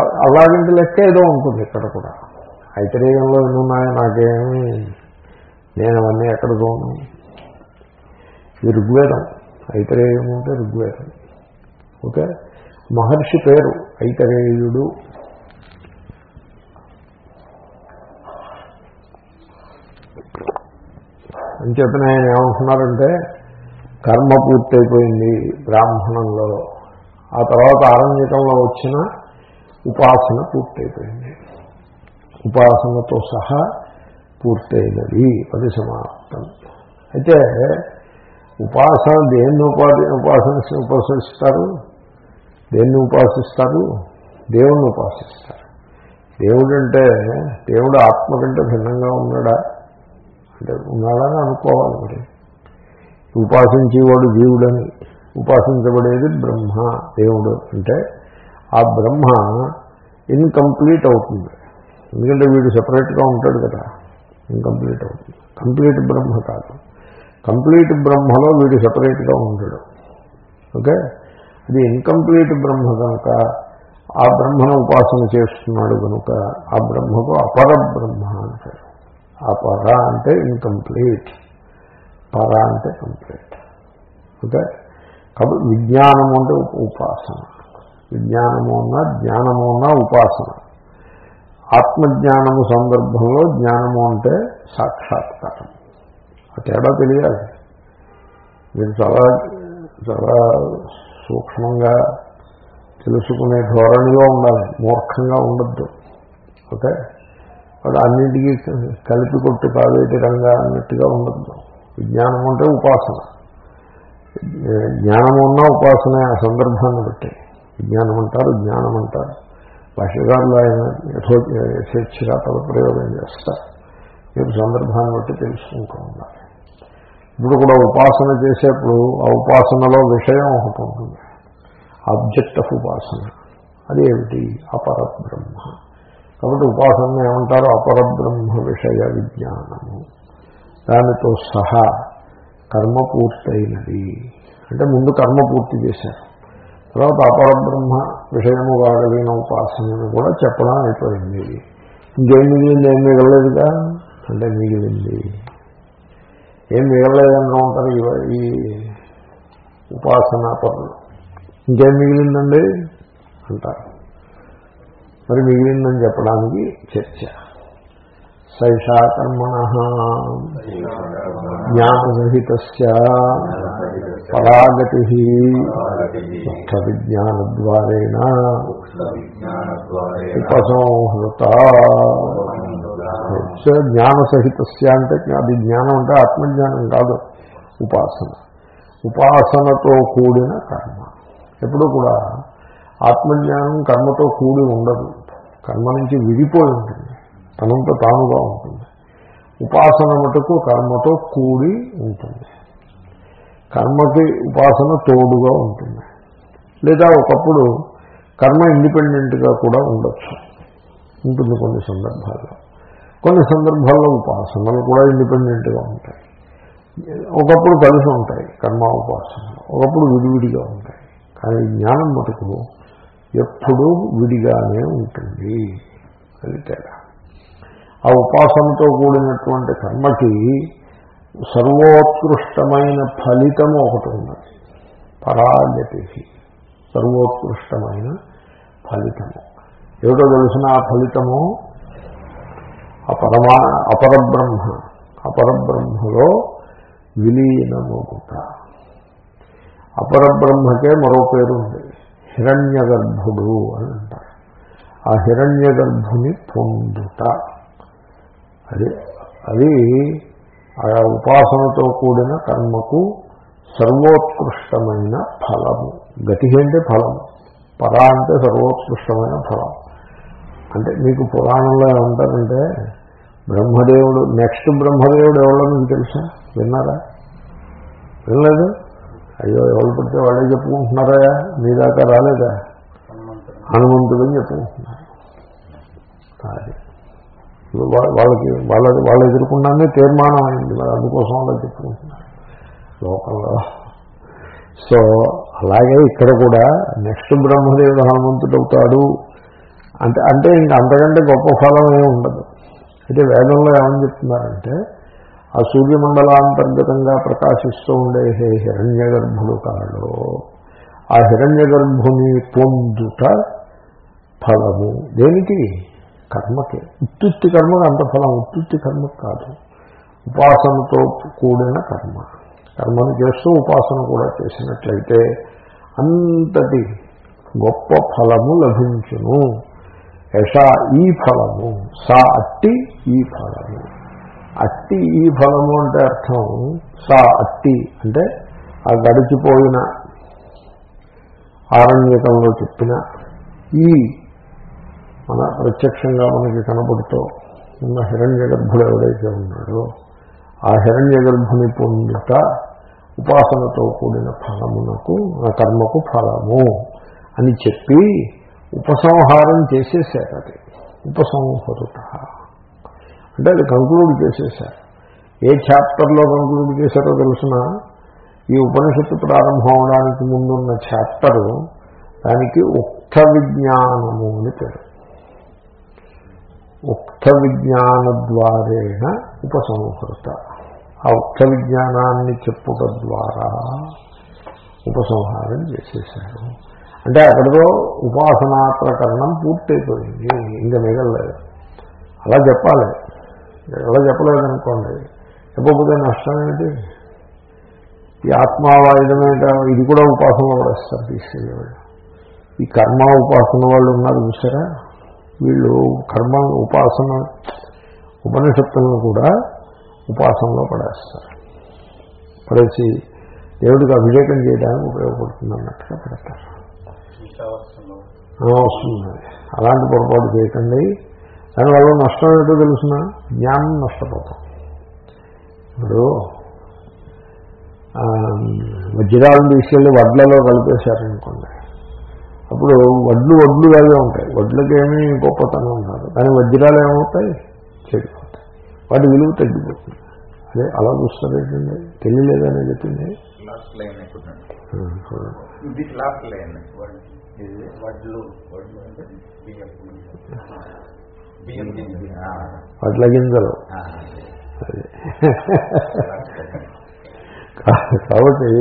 అలాంటి లెక్క ఏదో ఉంటుంది ఇక్కడ కూడా. ఐతరేయంలో ఎన్ని ఉన్నాయో నాకేమీ నేను అవన్నీ ఎక్కడ చూడను. ఇది ఋగ్వేదం. ఐతరేయం అంటే ఋగ్వేదం. ఓకే? మహర్షి పేరు ఐతరేయుడు. అంచేతనే ఆయన ఏమంటున్నారంటే కర్మ పూర్తయిపోయింది బ్రాహ్మణంలో. ఆ తర్వాత ఆరంగికంలో వచ్చిన ఉపాసన పూర్తయిపోయింది. ఉపాసనతో సహా పూర్తయినది. పది సమాప్తం. అయితే ఉపాసన దేన్ని ఉపాధి ఉపాసన ఉపసరిస్తారు? దేన్ని ఉపాసిస్తారు? దేవుణ్ణి ఉపాసిస్తారు. దేవుడు అంటే దేవుడు ఆత్మ కంటే భిన్నంగా ఉన్నాడా? అంటే ఉన్నాడని అనుకోవాలి మరి. ఉపాసించేవాడు జీవుడని. ఉపాసించబడేది బ్రహ్మ దేవుడు అంటే ఆ బ్రహ్మ ఇన్కంప్లీట్ అవుతుంది. ఎందుకంటే వీడు సపరేట్గా ఉంటాడు కదా. ఇన్కంప్లీట్ అవుతుంది. కంప్లీట్ బ్రహ్మ కాదు. కంప్లీట్ బ్రహ్మలో వీడు సపరేట్గా ఉంటాడు. ఓకే అది ఇన్కంప్లీట్ బ్రహ్మ కనుక ఆ బ్రహ్మను ఉపాసన చేస్తున్నాడు కనుక ఆ బ్రహ్మకు అపర బ్రహ్మ అంటారు అపర అంటే ఇన్కంప్లీట్ పర అంటే కంప్లీట్ ఓకే? కాబట్టి విజ్ఞానము అంటే ఉపాసన. విజ్ఞానము ఉన్న జ్ఞానము ఉన్న ఉపాసన. ఆత్మజ్ఞానము సందర్భంలో జ్ఞానము అంటే సాక్షాత్కారం. ఆ తేడా తెలియాలి. మీరు చాలా చాలా సూక్ష్మంగా తెలుసుకునే ధోరణిలో ఉండాలి మూర్ఖంగా ఉండద్దు ఓకే వాడు అన్నిటికీ కలిపి కొట్టు కావేటి రంగా అన్నట్టుగా ఉండద్దు విజ్ఞానం అంటే ఉపాసన జ్ఞానం ఉన్న ఉపాసన ఆ సందర్భాన్ని బట్టి విజ్ఞానం అంటారు జ్ఞానం అంటారు భాషగారులు ఆయన యథో పదప్రయోగం చేస్తారు మీరు సందర్భాన్ని బట్టి తెలుసుకుంటూ ఉండాలి ఇప్పుడు కూడా ఉపాసన చేసేప్పుడు ఆ ఉపాసనలో విషయం ఒకటి ఉంటుంది. ఆబ్జెక్ట్ ఆఫ్ ఉపాసన. అది ఏమిటి? అపరబ్రహ్మ. కాబట్టి ఉపాసన ఏమంటారు? అపరబ్రహ్మ విషయ విజ్ఞానము. దానితో సహా కర్మ పూర్తయినది. అంటే ముందు కర్మ పూర్తి చేశారు. తర్వాత అపరబ్రహ్మ విషయము వాడలిన ఉపాసనను కూడా చెప్పడం అయిపోయింది. ఇంకేం మిగిలింది? ఏం మిగలలేదుగా? అంటే మిగిలింది. ఏం మిగలలేదని ఉంటారు ఈ- ఈ ఉపాసనా పనులు ఇంకేం మిగిలిందండి? అంటారు. మరి మిగిలిందని చెప్పడానికి చర్చ. సైషా కర్మణ. జ్ఞానరహిత పరాగతి. ముఖ్య విజ్ఞానద్వారేణ ఉపసంహృత. జ్ఞాన జ్ఞానసహిత అంటే అది జ్ఞానం అంటే ఆత్మజ్ఞానం కాదు ఉపాసన. ఉపాసనతో కూడిన కర్మ. ఎప్పుడు కూడా ఆత్మజ్ఞానం కర్మతో కూడి ఉండదు. కర్మ నుంచి విడిపోయి ఉంటుంది. తనంత తానుగా ఉంటుంది. ఉపాసన మటుకు కర్మతో కూడి ఉంటుంది. కర్మకి ఉపాసన తోడుగా ఉంటుంది. లేదా ఒకప్పుడు కర్మ ఇండిపెండెంట్గా కూడా ఉండొచ్చు. ఉంటుంది కొన్ని సందర్భాల్లో. కొన్ని సందర్భాల్లో ఉపాసనలు కూడా ఇండిపెండెంట్గా ఉంటాయి. ఒకప్పుడు కలిసి ఉంటాయి కర్మ ఉపాసనలు ఒకప్పుడు విడివిడిగా ఉంటాయి. కానీ జ్ఞానం మటుకు ఎప్పుడూ విడిగానే ఉంటుంది అది తేడా. ఆ ఉపాసనతో కూడినటువంటి కర్మకి సర్వోత్కృష్టమైన ఫలితము ఒకటి ఉన్నది. పరాగతి సర్వోత్కృష్టమైన ఫలితము. ఏమిటో తెలిసిన ఆ ఫలితము? అపరమా అపరబ్రహ్మ అపరబ్రహ్మలో విలీనమగుట. అపరబ్రహ్మకే మరో పేరు ఉంది హిరణ్య గర్భుడు అని అంటారు. ఆ హిరణ్య గర్భుని పొందుట. అది అది ఆ ఉపాసనతో కూడిన కర్మకు సర్వోత్కృష్టమైన ఫలము. గతి అంటే ఫలము. పరా అంటే సర్వోత్కృష్టమైన ఫలం అంటే మీకు పురాణంలో ఏమంటారంటే బ్రహ్మదేవుడు నెక్స్ట్ బ్రహ్మదేవుడు ఎవరో మీకు తెలుసా? విన్నారా? వినలేదు? అయ్యో ఎవరు పడితే వాళ్ళే చెప్పుకుంటున్నారా? మీ దాకా రాలేదా? హనుమంతుడు అని చెప్పుకుంటున్నారు. వాళ్ళకి వాళ్ళ వాళ్ళు ఎదుర్కొన్నానే తీర్మానం అయింది. మరి అందుకోసం అలా చెప్పుకుంటున్నారు. లోకంలో. సో అలాగే ఇక్కడ కూడా నెక్స్ట్ బ్రహ్మదేవుడు హనుమంతుడు అవుతాడు. అంటే అంటే ఇంక అంతకంటే గొప్ప ఫలం ఏమి ఉండదు. అయితే వేదంలో ఏమని చెప్తున్నారంటే ఆ సూర్యమండలాంతర్గతంగా ప్రకాశిస్తూ ఉండే హే హిరణ్య గర్భుడు కాడు ఆ హిరణ్య గర్భుని పొందుట ఫలము. దేనికి? కర్మకి. ఉత్తుత్తి కర్మకు అంత ఫలం ఉత్తుత్తి కర్మకు కాదు. ఉపాసనతో కూడిన కర్మ. కర్మను చేస్తూ ఉపాసన కూడా చేసినట్లయితే అంతటి గొప్ప ఫలము లభించును. యషా ఈ ఫలము సా అట్టి ఈ ఫలము. అట్టి ఈ ఫలము అంటే అర్థం సా అట్టి అంటే ఆ గడిచిపోయిన ఆరణ్యకంలో చెప్పిన ఈ మన ప్రత్యక్షంగా మనకి కనబడుతూ ఉన్న హిరణ్య గర్భుడు ఎవడైతే ఉన్నాడో ఆ హిరణ్య గర్భుని పొందుట ఉపాసనతో కూడిన ఫలమునకు ఆ కర్మకు ఫలము అని చెప్పి ఉపసంహారం చేసేసారు అది. ఉపసంహరుట అంటే అది కంక్లూడ్ చేసేసారు ఏ చాప్టర్లో కంక్లూడ్ చేశారో తెలుసిన? ఈ ఉపనిషత్తు ప్రారంభం అవడానికి ముందున్న చాప్టరు దానికి ఉక్త విజ్ఞానము అని పేరు. ఉక్త విజ్ఞాన ద్వారేణ ఉపసంహృత. ఆ ఉక్త విజ్ఞానాన్ని చెప్పుట ద్వారా ఉపసంహారం చేసేసారు అంటే అక్కడితో ఉపాసనా ప్రకరణం పూర్తయిపోయింది. ఇంకా మిగలలేదు. అలా చెప్పాలి. అలా చెప్పలేదనుకోండి. చెప్పకపోతే నష్టం ఏంటి? ఈ ఆత్మావాయుధం ఏంటో ఇది కూడా ఉపాసన పడేస్తారు తీసుకెళ్ళేవాళ్ళు ఈ కర్మ ఉపాసన వాళ్ళు ఉన్నారు చూసారా? వీళ్ళు కర్మ ఉపాసన ఉపనిషత్తులను కూడా ఉపాసనలో పడేస్తారు. పడేసి దేవుడికి అభిషేకం చేయడానికి ఉపయోగపడుతుంది అన్నట్టుగా పెడతారు. వస్తుంది. అలాంటి పొరపాటు చేయకండి. దానివల్ల నష్టం ఏంటో తెలుసిన? జ్ఞానం నష్టపోతాం. ఇప్పుడు ఆ, వజ్రాలను తీసుకెళ్ళి వడ్లలో కలిపేశారనుకోండి. అప్పుడు వడ్లు వడ్లులాగే ఉంటాయి. వడ్లకి ఏమీ గొప్పతనం ఉండదు కానీ వజ్రాలు ఏమవుతాయి? చెడిపోతాయి. వాటి విలువ తగ్గిపోతుంది. అదే అలా చూస్తారేంటండి తెలియలేదనే చెప్పింది చూడండి. ఇది వడ్లు. వడ్లు అంటే బియ్యం. బియ్యం వడ్ల గింజలు. కాబట్టి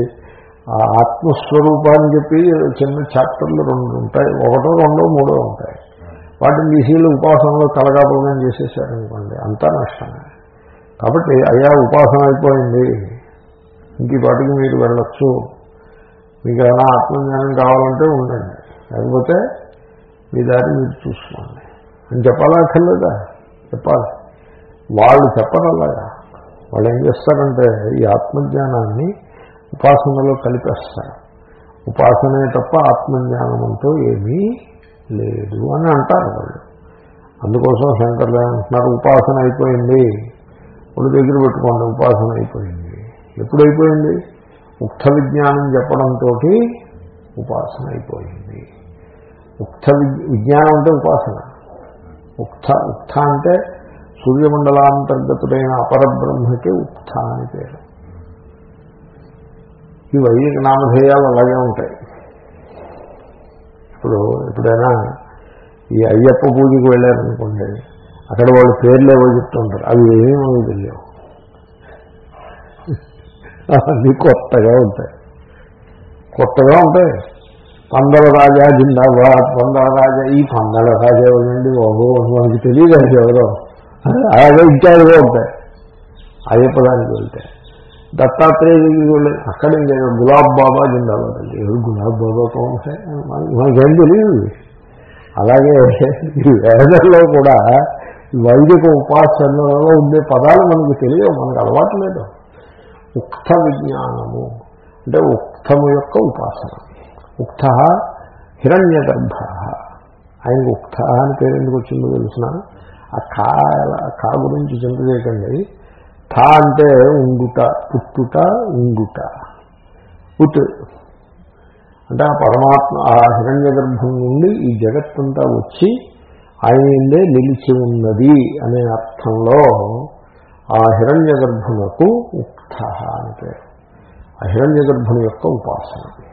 ఆ ఆత్మస్వరూపాన్ని చెప్పి చిన్న చాప్టర్లు రెండు ఉంటాయి. ఒకటో రెండో మూడో ఉంటాయి. వాటిని తీసి ఉపాసనలో కలగాపలనం చేసేసారనుకోండి అంతా నష్టమే. కాబట్టి అయ్యా ఉపాసన అయిపోయింది. ఇంక ఈ పాటికి మీరు వెళ్ళొచ్చు. మీకు ఏమైనా ఆత్మజ్ఞానం కావాలంటే ఉండండి. లేకపోతే మీ దారి మీరు చూసుకోండి. అని చెప్పాలా అక్కర్లేదా? చెప్పాలి. వాళ్ళు చెప్పరలాగా వాళ్ళు ఏం చేస్తారంటే ఈ ఆత్మజ్ఞానాన్ని ఉపాసనలో కలిపేస్తారు. ఉపాసనే తప్ప ఆత్మజ్ఞానం అంటూ ఏమీ లేదు అని అంటారు వాళ్ళు. అందుకోసం శంకర్లు ఏమంటున్నారు ఉపాసన అయిపోయింది. ఒళ్ళు దగ్గర పెట్టుకోండి ఉపాసన అయిపోయింది. ఎప్పుడైపోయింది ముక్త విజ్ఞానం చెప్పడంతో ఉపాసన అయిపోయింది. ఉక్త విజ్ఞానం అంటే ఉపాసన. ఉక్త ఉక్త అంటే సూర్యమండలాంతర్గతుడైన అపరబ్రహ్మకి ఉక్త అని పేరు. ఈ వైదిక నామధేయాలు అలాగే ఉంటాయి. ఇప్పుడు ఎప్పుడైనా ఈ అయ్యప్ప పూజకి వెళ్ళారనుకోండి అక్కడ వాళ్ళు పేర్లు ఏవో చెప్తుంటారు. అవి ఏమీ తెలియవు. అన్నీ కొత్తగా ఉంటాయి. కొత్తగా ఉంటాయి. పందల రాజా జిందాబాద్ పందల రాజా ఈ పందల రాజా ఎవరండి ఓహో మనకి తెలియదు అది ఎవరో. అలాగే ఇంకా ఉంటాయి అయ్యప్పదానికి వెళ్తే. దత్తాత్రేయ దగ్గరికి వెళ్ళి అక్కడ ఇంకేదో గులాబ్ బాబా జిందాబాద్ అండి ఎవరు గులాబ్ బాబా కౌన్సే మనకేం తెలియదు. అలాగే ఈ కూడా వైదిక ఉపాసనలో ఉండే పదాలు మనకు తెలియవు మనకు అలవాటు లేదు. ఉక్త విజ్ఞానము. అంటే ఉక్తము యొక్క ఉపాసన. ఉక్త హిరణ్య గర్భ ఆయనకు ఉక్త అని పేరు ఎందుకు వచ్చిందో తెలిసిన? ఆ కా కా గురించి చింత చేయకండి. థా అంటే ఉండుట పుట్టుట ఉండుట. ఉత్. అంటే ఆ పరమాత్మ ఆ హిరణ్య గర్భం నుండి ఈ జగత్తంతా వచ్చి ఆయనందే నిలిచి ఉన్నది అనే అర్థంలో ఆ హిరణ్య గర్భునకు ఉక్త అని పేరు. ఆ హిరణ్య గర్భుని యొక్క ఉపాసన.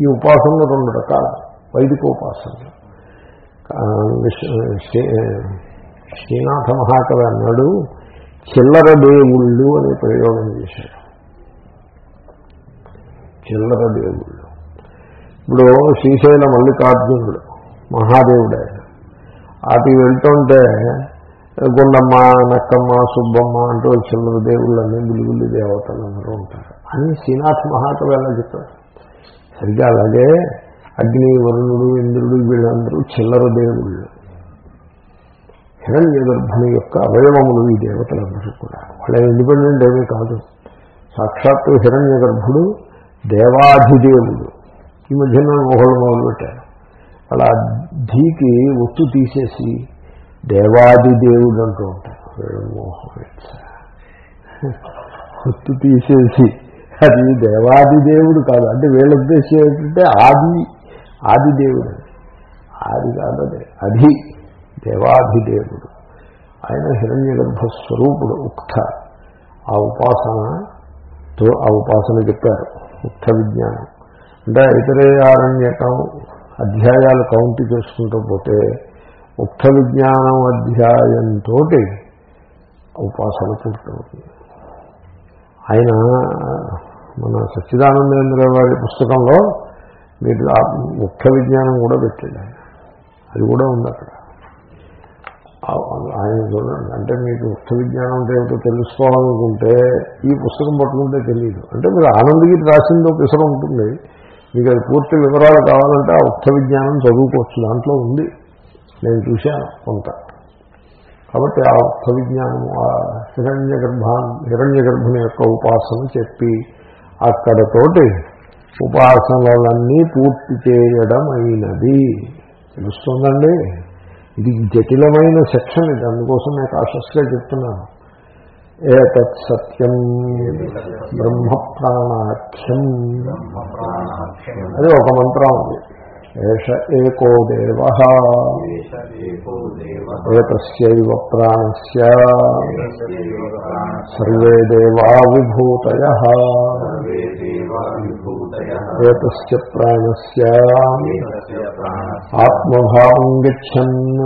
ఈ ఉపాసనలు రెండు రకాలు. వైదిక ఉపాసనలు. శ్రీనాథ మహాకవి అన్నాడు చిల్లర దేవుళ్ళు అనే ప్రయోగం చేశాడు. చిల్లర దేవుళ్ళు. ఇప్పుడు శ్రీశైల మల్లికార్జునుడు మహాదేవుడు ఆయన అటు వెళ్తుంటే గుండమ్మ నక్కమ్మ సుబ్బమ్మ అంటూ చిల్లర దేవుళ్ళన్నీ గులిగుల్లి దేవతలు అందరూ ఉంటారు. అని శ్రీనాథ్ మహాకవి ఎలా చెప్పారు సరిగ్గా అలాగే అగ్ని వరుణుడు ఇంద్రుడు వీళ్ళందరూ చిల్లర దేవుళ్ళు. హిరణ్య గర్భుని యొక్క అవయవములు ఈ దేవతలందరూ కూడా. వాళ్ళ ఇండిపెండెంట్ ఏమీ కాదు. సాక్షాత్తు హిరణ్య గర్భుడు దేవాధిదేవుడు ఈ మధ్యన ఒకళ్ళు మొదలుపెట్టారు. అలా ధీకి ఒత్తు తీసేసి దేవాది దేవుడు అంటూ ఉంటారు. మోహం ఒత్తు తీసేసి అది దేవాది దేవుడు కాదు. అంటే వీళ్ళ ఉద్దేశం ఏంటంటే ఆది ఆది దేవుడు ఆది కాదు అది అధి దేవాధిదేవుడు. ఆయన హిరణ్య గర్భస్వరూపుడు ఉక్త. ఆ ఉపాసనతో ఆ ఉపాసన చెప్పారు ఉక్త విజ్ఞానం. అంటే ఇతరేయారణ్యకం అధ్యాయాలు కౌంట్ చేసుకుంటూ పోతే ఉక్త విజ్ఞానం అధ్యాయంతో ఉపాసన పూర్తవుతుంది. ఆయన మన సచ్చిదానందేంద్ర వారి పుస్తకంలో మీరు ముఖ్య విజ్ఞానం కూడా పెట్టాడు. ఆయన అది కూడా ఉంది అక్కడ. ఆయన చూడండి. అంటే మీకు ముఖ్య విజ్ఞానం అంటే ఏమిటో తెలుసుకోవాలనుకుంటే ఈ పుస్తకం పట్టుకుంటే తెలియదు అంటే మీరు ఆనందగిరి రాసిందో పిసర ఉంటుంది. మీకు అది పూర్తి వివరాలు కావాలంటే ఆ ఉత్త విజ్ఞానం చదువుకోవచ్చు. దాంట్లో ఉంది. నేను చూశాను కొంత. కాబట్టి ఆ ఉత్త విజ్ఞానము ఆ హిరణ్య గర్భ హిరణ్య గర్భుని యొక్క ఉపాసన చెప్పి అక్కడతోటి ఉపాసనలన్నీ పూర్తి చేయడం అయినది తెలుస్తుందండి? ఇది జటిలమైన సెక్షన్ ఇది. అందుకోసం నేను కాషస్గా చెప్తున్నాను. ఏతత్ సత్యం బ్రహ్మ ప్రాణాఖ్యం అది ఒక మంత్రం ఉంది ఏష ఏకో దేవ. ఏతస్యైవ ప్రాణస్య. సర్వే దేవా విభూతయ ఏతస్య ప్రాణస్య. ఆత్మభావం గచ్చన్.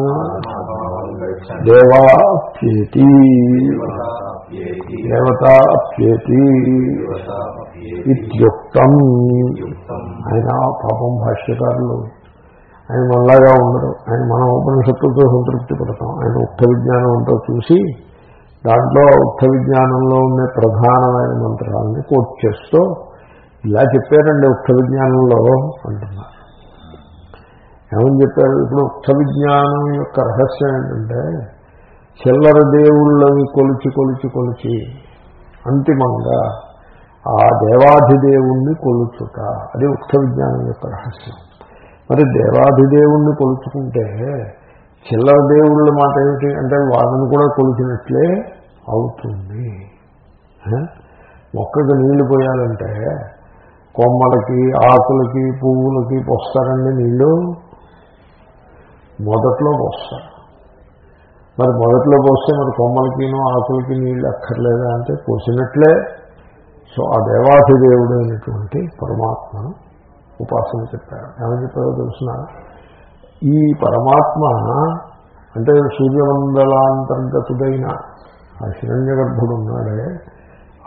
దేవా అప్యేతి దేవత అప్యేతి ఇత్యుక్తం. ఆయన పాపం భాష్యకారులు. ఆయన మనలాగా ఉండరు. ఆయన మనం ఉపనిషత్తులతో సంతృప్తి పడతాం. ఆయన ఉక్త విజ్ఞానం అంతా చూసి దాంట్లో ఉక్త విజ్ఞానంలో ఉండే ప్రధానమైన మంత్రాలని కోట్ చేస్తూ ఇలా చెప్పారండి ఉక్త విజ్ఞానంలో అంటున్నారు ఏమని చెప్పారు? ఇప్పుడు ఉత్త విజ్ఞానం యొక్క రహస్యం ఏంటంటే చిల్లర దేవుళ్ళని కొలిచి కొలిచి కొలిచి అంతిమంగా ఆ దేవాధిదేవుణ్ణి కొలుచుట. అది ఉత్త విజ్ఞానం యొక్క రహస్యం. మరి దేవాధిదేవుణ్ణి కొలుచుకుంటే చిల్లర దేవుళ్ళ మాట ఏమిటి? అంటే వాళ్ళని కూడా కొలిచినట్లే అవుతుంది. మొక్కకు మొక్కకి నీళ్ళు పోయాలంటే కొమ్మలకి ఆకులకి పువ్వులకి పొస్తారండి నీళ్ళు మొదట్లో పోస్తాం మరి మొదట్లో పోస్తే మరి కొమ్మలకినో ఆకులకి నీళ్ళు అక్కర్లేదా అంటే పోసినట్లే సో ఆ దేవాధిదేవుడైనటువంటి పరమాత్మను ఉపాసన చెప్పారు. ఏమని చెప్పారో తెలుసిన? ఈ పరమాత్మ అంటే సూర్యమండలాంతర్గతుడైన ఆ హిరణ్య గర్భుడు ఉన్నాడే.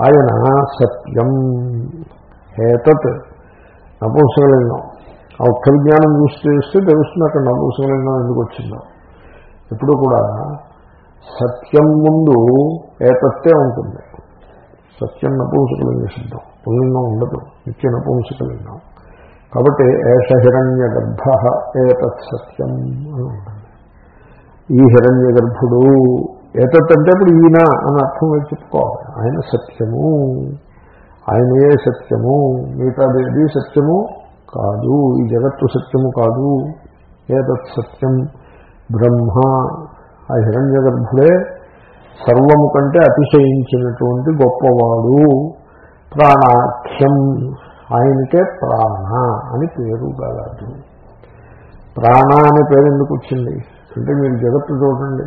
ఆయన సత్యం. ఏతత్. నపుంసకలింగం. ఆ ఒక్క విజ్ఞానం చూసి చేస్తే తెలుస్తుంది అక్కడ నపుంసకలింగం ఎందుకు వచ్చిందో. ఎప్పుడు కూడా సత్యం ముందు ఏతత్తే ఉంటుంది. సత్యం నపుంసకలింగ సిద్ధం పుల్లింగం ఉండదు. నిత్య నపుంసకలింగం. కాబట్టి ఏష హిరణ్య గర్భ ఏతత్ సత్యం అని ఉంటుంది. ఈ హిరణ్య గర్భుడు ఏతత్ అంటే ఇప్పుడు ఈయన అని అర్థం చెప్పుకోవాలి. ఆయన సత్యము. ఆయనే సత్యము. మిగతాదేది సత్యము. కాదు ఈ జగత్తు సత్యము కాదు ఏదత్ సత్యం బ్రహ్మ. ఆ హిరణ్య గర్భుడే సర్వము కంటే అతిశయించినటువంటి గొప్పవాడు. ప్రాణాఖ్యం ఆయనకే ప్రాణ అని పేరు గలదు. ప్రాణ అనే పేరు ఎందుకు వచ్చింది? అంటే మీరు జగత్తు చూడండి.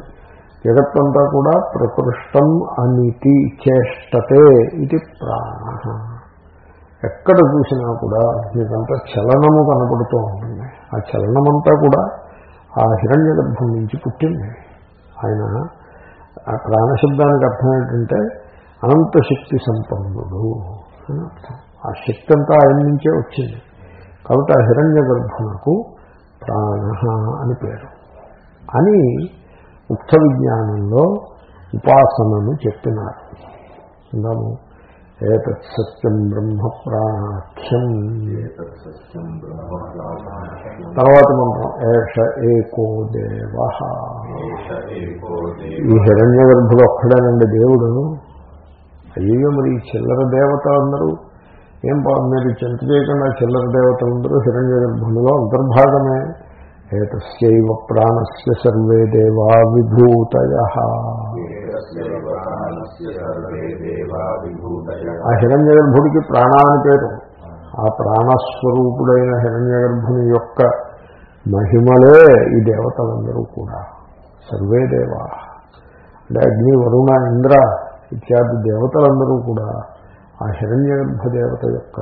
జగత్తంతా కూడా ప్రకృష్టం అనితి చేష్టతే ఇది ప్రాణ. ఎక్కడ చూసినా కూడా మీకంతా చలనము కనపడుతూ ఉంటుంది. ఆ చలనమంతా కూడా ఆ హిరణ్య గర్భం నుంచి పుట్టింది. ఆయన ఆ ప్రాణశబ్దానికి అర్థం ఏంటంటే అనంత శక్తి సంపన్నుడు అని అర్థం. ఆ శక్తి అంతా ఆయన నుంచే వచ్చింది. కాబట్టి ఆ హిరణ్య గర్భునకు ప్రాణ అని పేరు. అని ఉక్త విజ్ఞానంలో ఉపాసనను చెప్పినారు. అందాము ఏతత్ సత్యం బ్రహ్మ ప్రాణాఖ్యం తర్వాత మంత్రం ఏష ఏకో దేవ. ఈ హిరణ్య గర్భుడు ఒక్కడేనండి దేవుడు. అయ్యో మరి ఈ చిల్లర దేవతలందరూ ఏం పా- మీరు చింత చేయకుండా చిల్లర దేవతలందరూ హిరణ్య గర్భునిలో అంతర్భాగమే. ఏతస్యైవ ప్రాణస్య సర్వే దేవా విభూతయ. ఆ హిరణ్య గర్భుడికి ప్రాణ అని పేరు. ఆ ప్రాణస్వరూపుడైన హిరణ్య గర్భుని యొక్క మహిమలే ఈ దేవతలందరూ కూడా. సర్వే దేవా. అంటే అగ్ని వరుణ ఇంద్ర ఇత్యాది దేవతలందరూ కూడా ఆ హిరణ్య దేవత యొక్క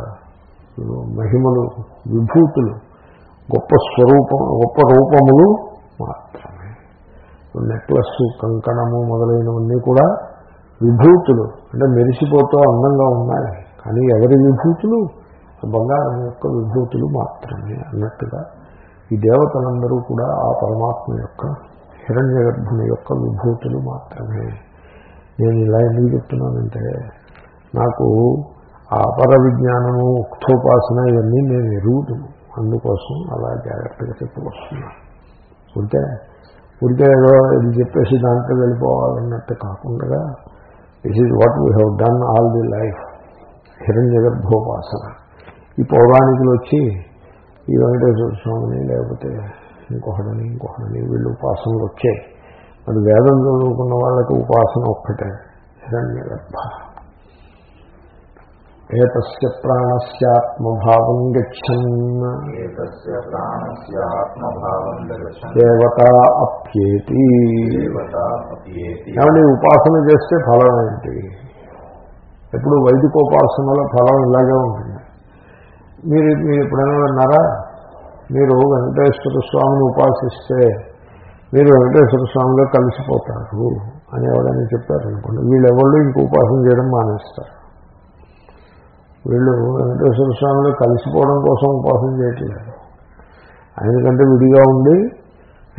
మహిమలు విభూతులు గొప్ప స్వరూపం గొప్ప రూపములు మాత్రమే. నెక్లెస్ కంకణము మొదలైనవన్నీ కూడా విభూతులు. అంటే మెరిసిపోతూ అందంగా ఉన్నాయి. కానీ ఎవరి విభూతులు? బంగారం యొక్క విభూతులు మాత్రమే అన్నట్టుగా ఈ దేవతలందరూ కూడా ఆ పరమాత్మ యొక్క హిరణ్య గర్భుని యొక్క విభూతులు మాత్రమే. నేను ఇలా ఎందుకు చెప్తున్నానంటే నాకు ఆ అపర విజ్ఞానము ఉక్తోపాసన ఇవన్నీ నేను ఎరుగుతును అందుకోసం అలా జాగ్రత్తగా చెప్పుకొస్తున్నాను అంటే ఉంటే ఏదో ఇది చెప్పేసి దాంట్లో వెళ్ళిపోవాలన్నట్టు కాకుండా this is what we have done all the life హిరణ్య గర్భోపాసన ఈ పౌరాణికులు వచ్చి ఈ వెంకటేశ్వర స్వామిని లేకపోతే ఇంకొకడని ఇంకొకడని వీళ్ళు ఉపాసనలు వచ్చాయి. మరి వేదం చదువుకున్న వాళ్ళకి ఉపాసన ఒక్కటే. హిరణ్య గర్భ ఏతస్య ప్రాణస్యాత్మభావం గచ్చన్. దేవత అప్యేతి. ఏమంటే ఉపాసన చేస్తే ఫలం ఏంటి? ఎప్పుడు వైదికోపాసనల ఫలం ఇలాగే ఉంటుంది. మీరు మీరు ఎప్పుడైనా విన్నారా? మీరు వెంకటేశ్వర స్వామిని ఉపాసిస్తే మీరు వెంకటేశ్వర స్వామిలో కలిసిపోతారు అని ఎవరైనా చెప్పారనుకోండి వీళ్ళు ఎవరు ఇంక ఉపాసన చేయడం మానేస్తారు? వీళ్ళు వెంకటేశ్వర స్వామిని కలిసిపోవడం కోసం ఉపాసన చేయట్లేదు. ఆయనకంటే విడిగా ఉండి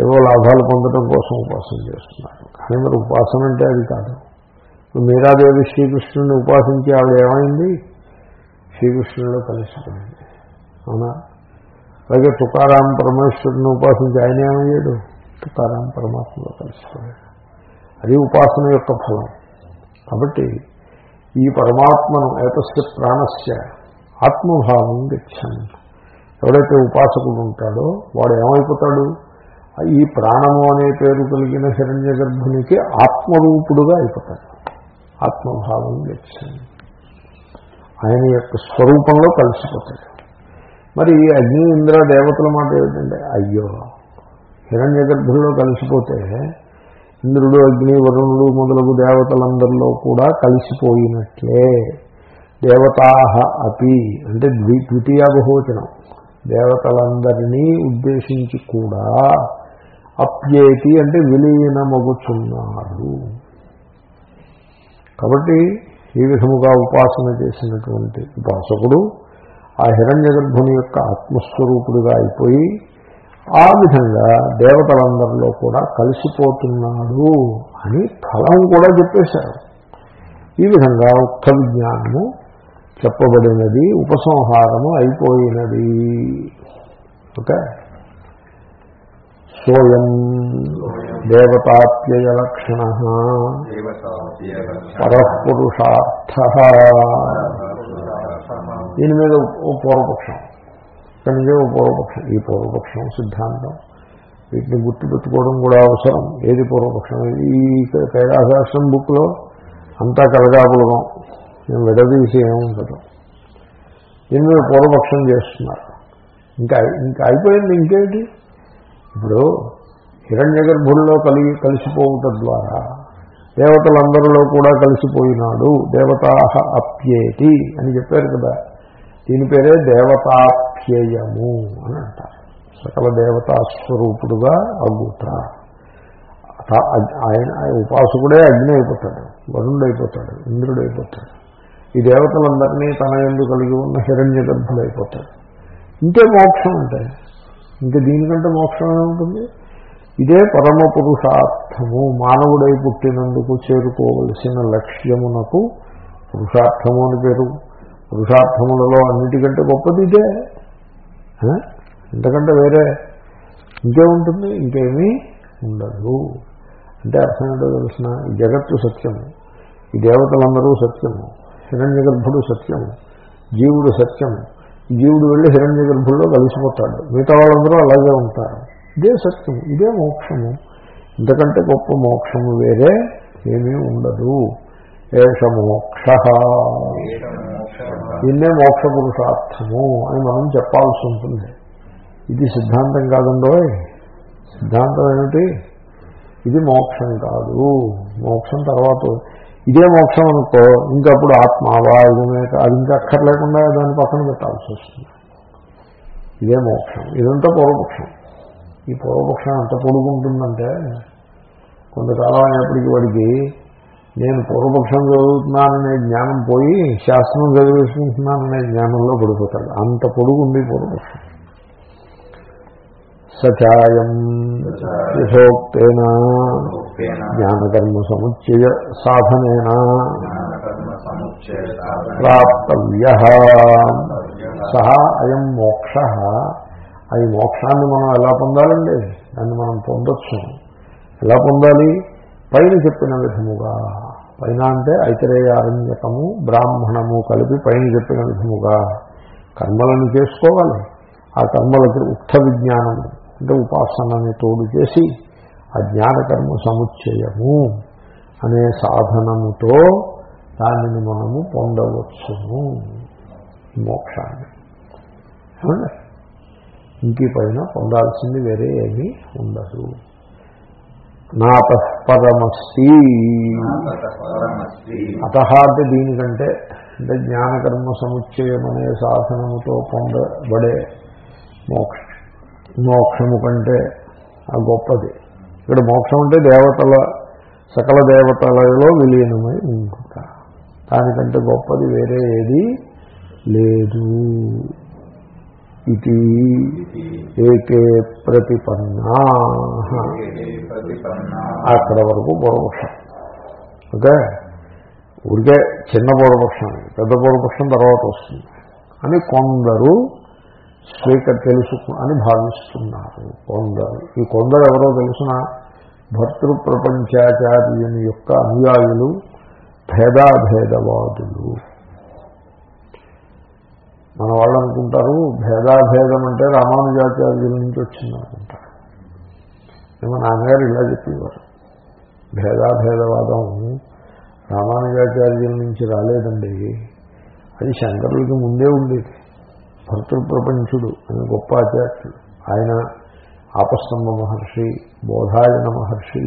ఏవో లాభాలు పొందడం కోసం ఉపాసన చేస్తున్నారు. కానీ మరి ఉపాసన అంటే అది కాదు. మీరాదేవి శ్రీకృష్ణుని ఉపాసించి ఆవిడ ఏమైంది? శ్రీకృష్ణుడిలో కలిసిపోయింది. అవునా? అలాగే తుకారాం పరమేశ్వరుని ఉపాసించి ఆయన ఏమయ్యాడు? తుకారాం పరమాత్మలో కలిసిపోయాడు. అది ఉపాసన యొక్క ఫలం. కాబట్టి ఈ పరమాత్మను ఏతస్య ప్రాణస్య ఆత్మభావం గచ్చాను ఎవడైతే ఉపాసకుడు ఉంటాడో వాడు ఏమైపోతాడు? ఈ ప్రాణము అనే పేరు కలిగిన హిరణ్య గర్భునికి ఆత్మరూపుడుగా అయిపోతాడు. ఆత్మభావం గచ్చాను ఆయన యొక్క స్వరూపంలో కలిసిపోతాడు. మరి ఈ అగ్ని ఇంద్ర దేవతల మాట ఏమిటంటే అయ్యో హిరణ్య గర్భుల్లో కలిసిపోతే ఇంద్రుడు అగ్ని వరుణుడు మొదలగు దేవతలందరిలో కూడా కలిసిపోయినట్లే. దేవతాహ అపి అంటే ద్వి ద్వితీయ బహువచనం. దేవతలందరినీ ఉద్దేశించి కూడా అప్యేతి అంటే విలీనమగుచున్నారు. కాబట్టి ఈ విధముగా ఉపాసన చేసినటువంటి ఉపాసకుడు ఆ హిరణ్య గర్భుని యొక్క ఆత్మస్వరూపుడుగా అయిపోయి ఆ విధంగా దేవతలందరిలో కూడా కలిసిపోతున్నాడు అని ఫలం కూడా చెప్పేశారు. ఈ విధంగా ఉక్త విజ్ఞానము చెప్పబడినది ఉపసంహారము అయిపోయినది. ఓకే? సోయం దేవతాప్యయలక్షణ పరపురుషార్థ. దీని మీద ఓ పూర్వపక్షం. ఇక్కడి పూర్వపక్షం. ఈ పూర్వపక్షం సిద్ధాంతం. వీటిని గుర్తుపెట్టుకోవడం కూడా అవసరం. ఏది పూర్వపక్షం? ఈ కైలాసాశ్రం బుక్లో అంతా కలగాపులగం నేను విడదీసి ఏముండదు. దీని మీద పూర్వపక్షం చేస్తున్నారు. ఇంకా ఇంకా అయిపోయింది ఇంకేంటి? ఇప్పుడు హిరణ్య గర్భుల్లో కలిగి కలిసిపోవటం ద్వారా దేవతలందరిలో కూడా కలిసిపోయినాడు దేవతా అప్యేటి అని చెప్పారు కదా. దీని పేరే దేవతాప్యయము అని అంటారు. సకల దేవతా స్వరూపుడుగా అగ్గుట ఆయన ఉపాసకుడే అగ్ని అయిపోతాడు వరుణుడు అయిపోతాడు ఇంద్రుడు అయిపోతాడు. ఈ దేవతలందరినీ తన ఎందు కలిగి ఉన్న హిరణ్య గర్భుడు అయిపోతాడు. ఇంకే మోక్షం ఉంటాయి ఇంకా దీనికంటే మోక్షం ఏముంటుంది ఇదే పరమ పురుషార్థము మానవుడై పుట్టినందుకు చేరుకోవలసిన లక్ష్యమునకు పురుషార్థము అని పేరు. పురుషార్థములలో అన్నిటికంటే గొప్పది ఇదే. ఇంతకంటే వేరే ఇంకేముంటుంది ఇంకేమీ ఉండదు. అంటే అర్థం ఏంటో తెలిసిన? జగత్తు సత్యము ఈ దేవతలందరూ సత్యము హిరణ్య గర్భుడు సత్యము జీవుడు సత్యము. జీవుడు వెళ్ళి హిరణ్య గర్భుల్లో కలిసిపోతాడు. మిగతా వాళ్ళందరూ అలాగే ఉంటారు. ఇదే సత్యము ఇదే మోక్షము. ఇంతకంటే గొప్ప మోక్షము వేరే ఏమీ ఉండదు. ఏష మోక్ష. దీన్నే మోక్ష పురుషార్థము అని మనం చెప్పాల్సి ఉంటుంది. ఇది సిద్ధాంతం కాదండో? సిద్ధాంతం ఏమిటి? ఇది మోక్షం కాదు. మోక్షం తర్వాత ఇదే మోక్షం అనుకో ఇంకప్పుడు ఆత్మావా? ఇదమే అది ఇంకా అక్కర్లేకుండా దాన్ని పక్కన పెట్టాల్సి వస్తుంది. ఇదే మోక్షం. ఇదంతా పూర్వపక్షం. ఈ పూర్వపక్షం ఎంత పొడుగుంటుందంటే కొంతకాలం అయినప్పటికీ వాడికి నేను పూర్వపక్షం చదువుతున్నాననే జ్ఞానం పోయి శాస్త్రం చదివేసుకుంటున్నాననే జ్ఞానంలో పడిపోతాడు. అంత పొడుగుంది పూర్వపక్షం. సచాయం యథోక్తేన జ్ఞానకర్మ సముచ్చయ సాధనేన ప్రాప్తవ్య. సహా అయం మోక్ష. అది మోక్షాన్ని మనం ఎలా పొందాలండి? దాన్ని మనం పొందొచ్చు. ఎలా పొందాలి? పైన చెప్పిన విధముగా. పైన అంటే ఐతరేయారణ్యకము బ్రాహ్మణము కలిపి పైన చెప్పిన విధముగా కర్మలను చేసుకోవాలి. ఆ కర్మలకి ఉక్త విజ్ఞానము అంటే ఉపాసనని తోడు చేసి ఆ జ్ఞానకర్మ సముచ్చయము అనే సాధనముతో దానిని మనము పొందవచ్చును. మోక్షాన్ని. ఇంటి పైన పొందాల్సింది వేరే ఏమీ ఉండదు. నాతఃపరమస్తి అత అంటే దీనికంటే అంటే జ్ఞానకర్మ సముచ్చయం అనే సాధనముతో పొందబడే మోక్ష మోక్షము కంటే ఆ గొప్పది. ఇక్కడ మోక్షం అంటే దేవతల సకల దేవతలలో విలీనమై ఉంటుంట దానికంటే గొప్పది వేరే ఏది లేదు. ఇది ఏకే ప్రతిపన్నా అక్కడ వరకు పూర్వపక్షం ఓకే? ఊరికే చిన్న పూర్వపక్షం పెద్ద పూర్వపక్షం తర్వాత వస్తుంది. అని కొందరు స్వీకర్ తెలుసు అని భావిస్తున్నారు. కొందరు. ఈ కొందరు ఎవరో తెలిసిన భర్తృ ప్రపంచాచార్యుని యొక్క అనుయాయులు భేదాభేదవాదులు. మన వాళ్ళు అనుకుంటారు భేదాభేదం అంటే రామానుజాచార్యుల నుంచి వచ్చింది అనుకుంటారు. ఏమో నాన్నగారు ఇలా చెప్పేవారు. భేదాభేదవాదం రామానుజాచార్యుల నుంచి రాలేదండి. అది శంకరులకి ముందే ఉండేది. భర్తృప్రపంచుడు అని గొప్ప ఆచార్యుడు. ఆయన ఆపస్తంభ మహర్షి బోధాయన మహర్షి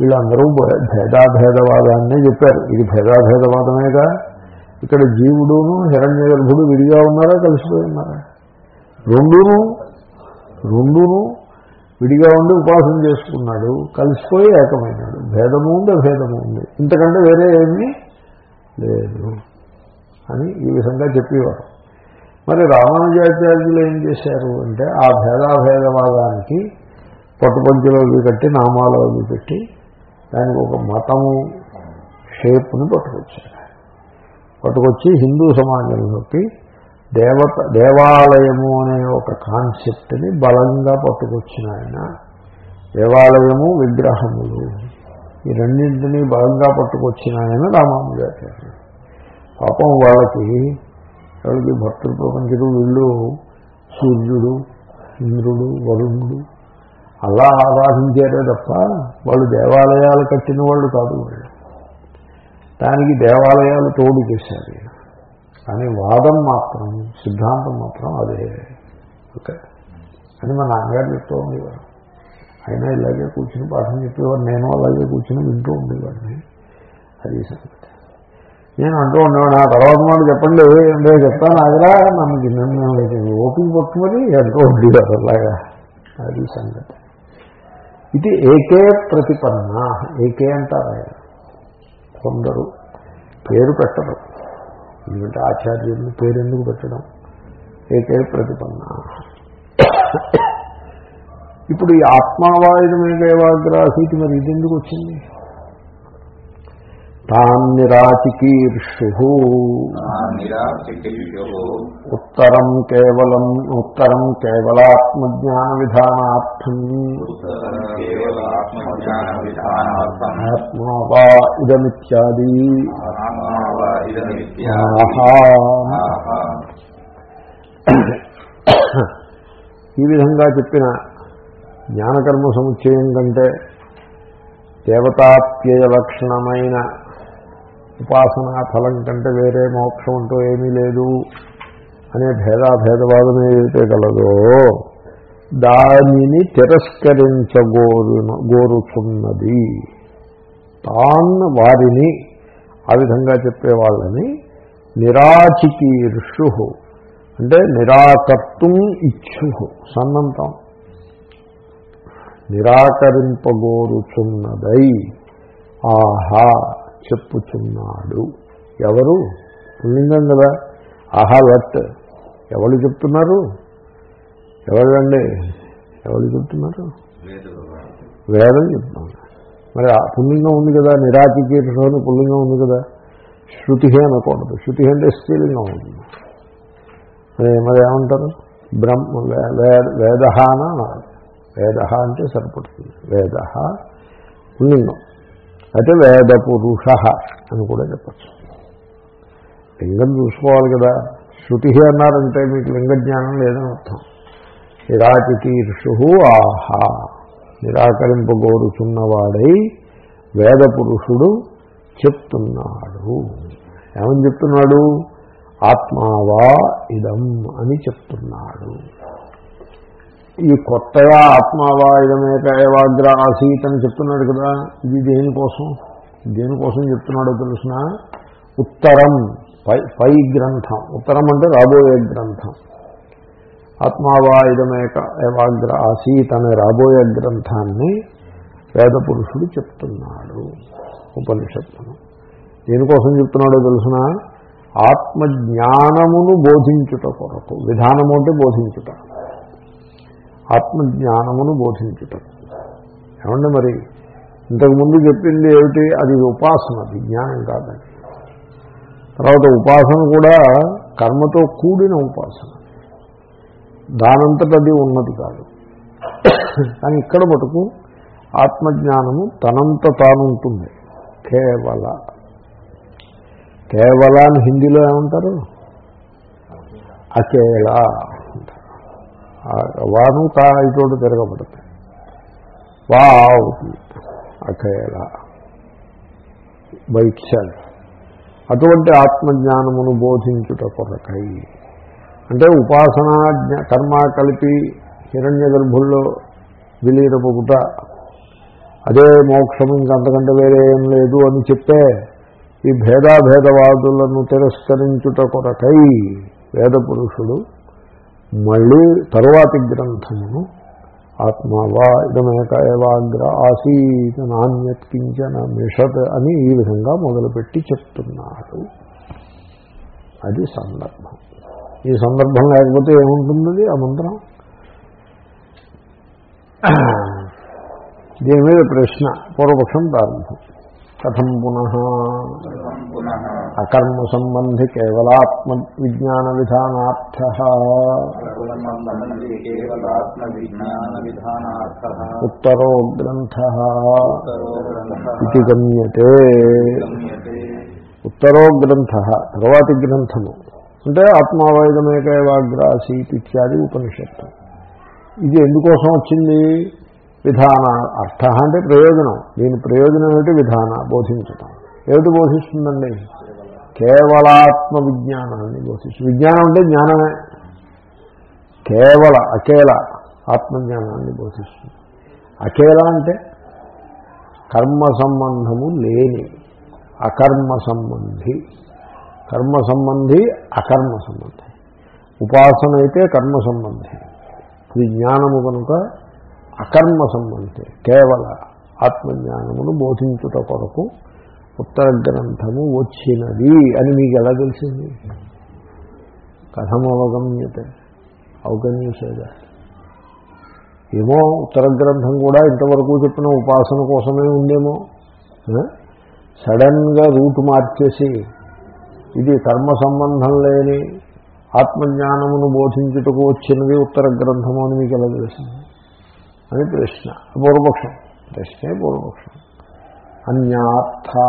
వీళ్ళందరూ భేదాభేదవాదాన్నే చెప్పారు. ఇది భేదాభేదవాదమేగా? ఇక్కడ జీవుడును హిరణ్య గర్భుడు విడిగా ఉన్నారా కలిసిపోయి ఉన్నారా? రెండును రెండును విడిగా ఉండి ఉపాసన చేసుకున్నాడు కలిసిపోయి ఏకమైనాడు. భేదము ఉంది అభేదము ఉంది. ఇంతకంటే వేరే ఏమీ లేదు అని ఈ విధంగా చెప్పేవారు. మరి రామానుజాచార్యులు ఏం చేశారు అంటే ఆ భేదాభేదవాదానికి పట్టుపంచులో కట్టి నామాలు పెట్టి దానికి ఒక మతము షేప్ని పట్టుకొచ్చారు. పట్టుకొచ్చి హిందూ సమాజంలోకి దేవత దేవాలయము అనే ఒక కాన్సెప్ట్ని బలంగా పట్టుకొచ్చిన ఆయన. దేవాలయము విగ్రహములు ఈ రెండింటినీ బలంగా పట్టుకొచ్చిన ఆయన రామానుజాచార్య పాపం వాళ్ళకి వాళ్ళకి భక్తుల ప్రపంచుడు వీళ్ళు సూర్యుడు ఇంద్రుడు వరుణుడు అలా ఆరాధించారే తప్ప వాళ్ళు దేవాలయాలు కట్టిన వాళ్ళు కాదు వాళ్ళు. దానికి దేవాలయాలు తోడు చేశారు. కానీ వాదం మాత్రం సిద్ధాంతం మాత్రం అదే. ఓకే? అని మా నాన్నగారు చెప్తూ ఉండేవారు. అయినా ఇలాగే కూర్చుని పాఠం చెప్పేవారు. నేను అలాగే కూర్చుని వింటూ ఉండేవాడిని. అది సంగతి. నేను అంటూ ఉండేవాడు ఆ తర్వాత మాట చెప్పండి అంటే చెప్తాను అదిరా నన్ను నన్ను ఓపిక పట్టుమని అంటూ ఉండేవారు అలాగా. అది సంగతి. ఇది ఏకే ప్రతిపన్న ఏకే అంటారు ఆయన. కొందరు పేరు పెట్టరు. ఎందుకంటే ఆచార్యుడిని పేరు ఎందుకు పెట్టడం? ఏకే ప్రతిపన్న. ఇప్పుడు ఈ ఆత్మావాయుధమేవాగ్రాసీతి మరి ఇది ఎందుకు వచ్చింది? తాన్నిరాచికీర్షు ఉత్తరం కేవలం ఉత్తరం కేవలాత్మజ్ఞాన విధానార్థం కేవల ఆత్మజ్ఞాన విధానార్థం ఆత్మా వా ఇదమిత్యాది. ఆత్మావా ఇదమిత్యా ఆహా. ఆహా. ఈ విధంగా చెప్పిన జ్ఞానకర్మ సముచ్చయం కంటే దేవతాప్యయ లక్షణమైన ఉపాసనా ఫలం కంటే వేరే మోక్షం అంటూ ఏమీ లేదు అనే భేదాభేదవాదం ఏదైతే కలదో దానిని తిరస్కరించగోరు గోరుచున్నది. తాన్ వారిని ఆ విధంగా చెప్పే వాళ్ళని నిరాచికీర్షు అంటే నిరాకర్తం ఇచ్చు సన్నంతం. నిరాకరింపగోరుచున్నదై. ఆహా. చెప్పుచున్నాడు. ఎవరు? పుల్లింగం కదా ఆహా లట్ ఎవరు చెప్తున్నారు? ఎవరండి ఎవరు చెప్తున్నారు? వేదం చెప్తున్నారు మరి పుల్లింగం ఉంది కదా నిరాచికీర్షుని పుల్లింగం ఉంది కదా శృతి అనకూడదు. శృతి అంటే స్త్రీలింగం ఉంది. మరి మరి ఏమంటారు? బ్రహ్మ వేద వేద అంటే సరిపడుతుంది. వేద పుల్లింగం. అయితే వేద పురుష అని కూడా చెప్పచ్చు. లింగం చూసుకోవాలి కదా. శృతి అన్నారంటే మీకు లింగ జ్ఞానం లేదని అర్థం. నిరాచితీర్షు ఆహా. నిరాకరింపగోరుచున్నవాడై వేద పురుషుడు చెప్తున్నాడు. ఏమని చెప్తున్నాడు? ఆత్మావా ఇదం అని చెప్తున్నాడు. ఈ కొత్తగా ఆత్మావా ఇదమేక ఏవాగ్ర ఆసీత్ అని చెప్తున్నాడు కదా ఇది దేనికోసం? దేనికోసం చెప్తున్నాడో తెలుసిన? ఉత్తరం పై పై గ్రంథం. ఉత్తరం అంటే రాబోయే గ్రంథం. ఆత్మావా ఇదమేక ఏవాగ్ర ఆసీత్ అనే రాబోయే గ్రంథాన్ని వేద పురుషుడు చెప్తున్నాడు. ఉపనిషత్తును. దేనికోసం చెప్తున్నాడో తెలుసిన? ఆత్మజ్ఞానమును బోధించుట కొరకు. విధానము అంటే బోధించుట. ఆత్మజ్ఞానమును బోధించుట. ఏమండి మరి? ఇంతకుముందు చెప్పింది ఏమిటి? అది ఉపాసన అది జ్ఞానం కాదండి. తర్వాత ఉపాసన కూడా కర్మతో కూడిన ఉపాసన. దానంతట అది ఉన్నది కాదు. కానీ ఇక్కడ మటుకు ఆత్మజ్ఞానము తనంత తాను ఉంటుంది కేవల. కేవల అని హిందీలో ఏమంటారు? అకేళ. వాను తా ఇటువంటి తిరగబడతాయి వా అవుతుంది బైక్ అటువంటి ఆత్మజ్ఞానమును బోధించుట కొరకై. అంటే ఉపాసన కర్మ కలిపి హిరణ్య గర్భుల్లో విలీనపుట అదే మోక్షం ఇంకంతకంటే వేరే ఏం లేదు అని చెప్పే ఈ భేదాభేదవాదులను తిరస్కరించుట కొరకై వేద పురుషుడు మళ్ళీ తరువాతి గ్రంథమును ఆత్మావా ఇదమేక ఏవాగ్ర ఆసీత నాణ్యత్కించన మిషత్ అని ఈ విధంగా మొదలుపెట్టి చెప్తున్నాడు. అది సందర్భం. ఈ సందర్భం లేకపోతే ఏముంటుంది ఆ మంత్రం? దీని మీద ప్రశ్న పూర్వపక్షం ప్రారంభం. కథం పునః. అకర్మ సంబంధి కేవలాత్మ విజ్ఞాన విధానార్థ ఉత్తరో గ్రంథ ఇది గమ్యతే. గమ్యతే ఉత్తరో గ్రంథ తర్వాతి గ్రంథము. అంటే ఆత్మావైదమేకైవాగ్రాసీత్ ఇత్యాది ఉపనిషత్తు. ఇది ఎందుకోసం వచ్చింది? విధాన అర్థ అంటే ప్రయోజనం. దీని ప్రయోజనం ఏమిటి? విధాన బోధించటం. ఏమిటి బోధిస్తుందండి? కేవలాత్మ విజ్ఞానాన్ని బోధిస్తుంది విజ్ఞానం అంటే జ్ఞానమే. కేవల అకేల ఆత్మజ్ఞానాన్ని బోధిస్తుంది అకేల అంటే కర్మ సంబంధము లేని అకర్మ సంబంధి. కర్మ సంబంధి అకర్మ సంబంధి. ఉపాసన అయితే కర్మ సంబంధి. విజ్ఞానము కనుక అకర్మ సంబంధే కేవల ఆత్మజ్ఞానమును బోధించుట కొరకు ఉత్తర గ్రంథము వచ్చినది అని మీకు ఎలా తెలిసింది? కథం అవగమ్యతే అవగమ్యసేదా ఏమో ఉత్తర గ్రంథం కూడా ఇంతవరకు చెప్పిన ఉపాసన కోసమే ఉందేమో సడన్గా రూట్ మార్చేసి ఇది కర్మ సంబంధం లేని ఆత్మజ్ఞానమును బోధించుటకు వచ్చినది ఉత్తర గ్రంథము అని మీకు ఎలా తెలిసింది? అని ప్రశ్న పూర్వపక్షం. ప్రశ్నే పూర్వపక్షం. అన్యార్థానవగమాత్.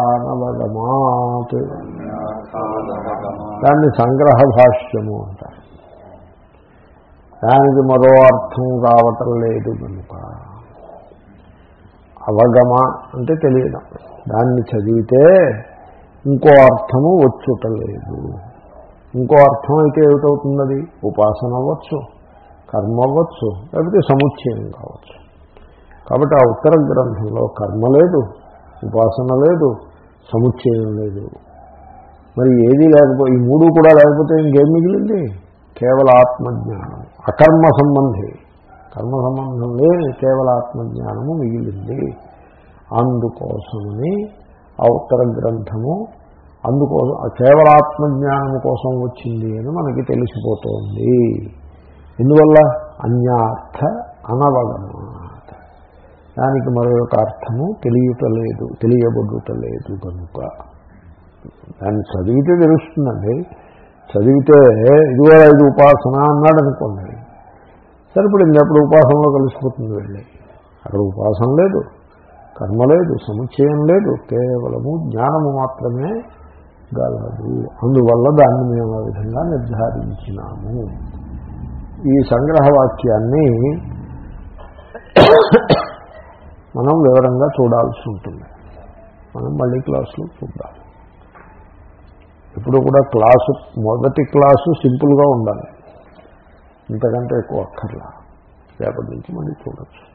దాన్ని సంగ్రహ భాష్యము అంటారు. దానికి మరో అర్థం రావటం లేదు కనుక. అవగమ అంటే తెలియడం. దాన్ని చదివితే ఇంకో అర్థము వచ్చుటలేదు ఇంకో అర్థం అయితే ఏమిటవుతున్నది ఉపాసన అవ్వచ్చు. కర్మ అవ్వచ్చు లేకపోతే సముచ్చయం కావచ్చు. కాబట్టి ఆ ఉత్తర గ్రంథంలో కర్మ లేదు ఉపాసన లేదు సముచ్చయం లేదు. మరి ఏది లేకపోతే ఈ మూడు కూడా లేకపోతే ఇంకేం మిగిలింది? కేవల ఆత్మజ్ఞానం అకర్మ సంబంధి. కర్మ సంబంధం లేని కేవల ఆత్మజ్ఞానము మిగిలింది. అందుకోసమని ఆ ఉత్తర గ్రంథము అందుకోసం కేవలాత్మజ్ఞానము కోసం వచ్చింది అని మనకి తెలిసిపోతోంది. ఎందువల్ల? అన్యార్థ అనవగమాత దానికి మరొక అర్థము తెలియటలేదు తెలియబడుటలేదు కనుక. దాన్ని చదివితే తెలుస్తుందండి. చదివితే ఇదిగో ఇది ఉపాసన అన్నాడు అనుకోండి. సరిపడింది అప్పుడు ఉపాసనలో కలిసిపోతుంది వెళ్ళి? అక్కడ ఉపాసన లేదు కర్మ లేదు సముచ్చయం లేదు కేవలము జ్ఞానము మాత్రమే గలదు. అందువల్ల దాన్ని మేము ఆ విధంగా నిర్ధారించినాము. ఈ సంగ్రహ వాక్యాన్ని మనం వివరంగా చూడాల్సి ఉంటుంది. మనం మళ్ళీ క్లాసులో చూద్దాం. ఇప్పుడు కూడా క్లాసు మొదటి క్లాసు సింపుల్గా ఉండాలి. ఇంతకంటే ఎక్కువ అక్కర్లా. రేపటి నుంచి మళ్ళీ చూడొచ్చు.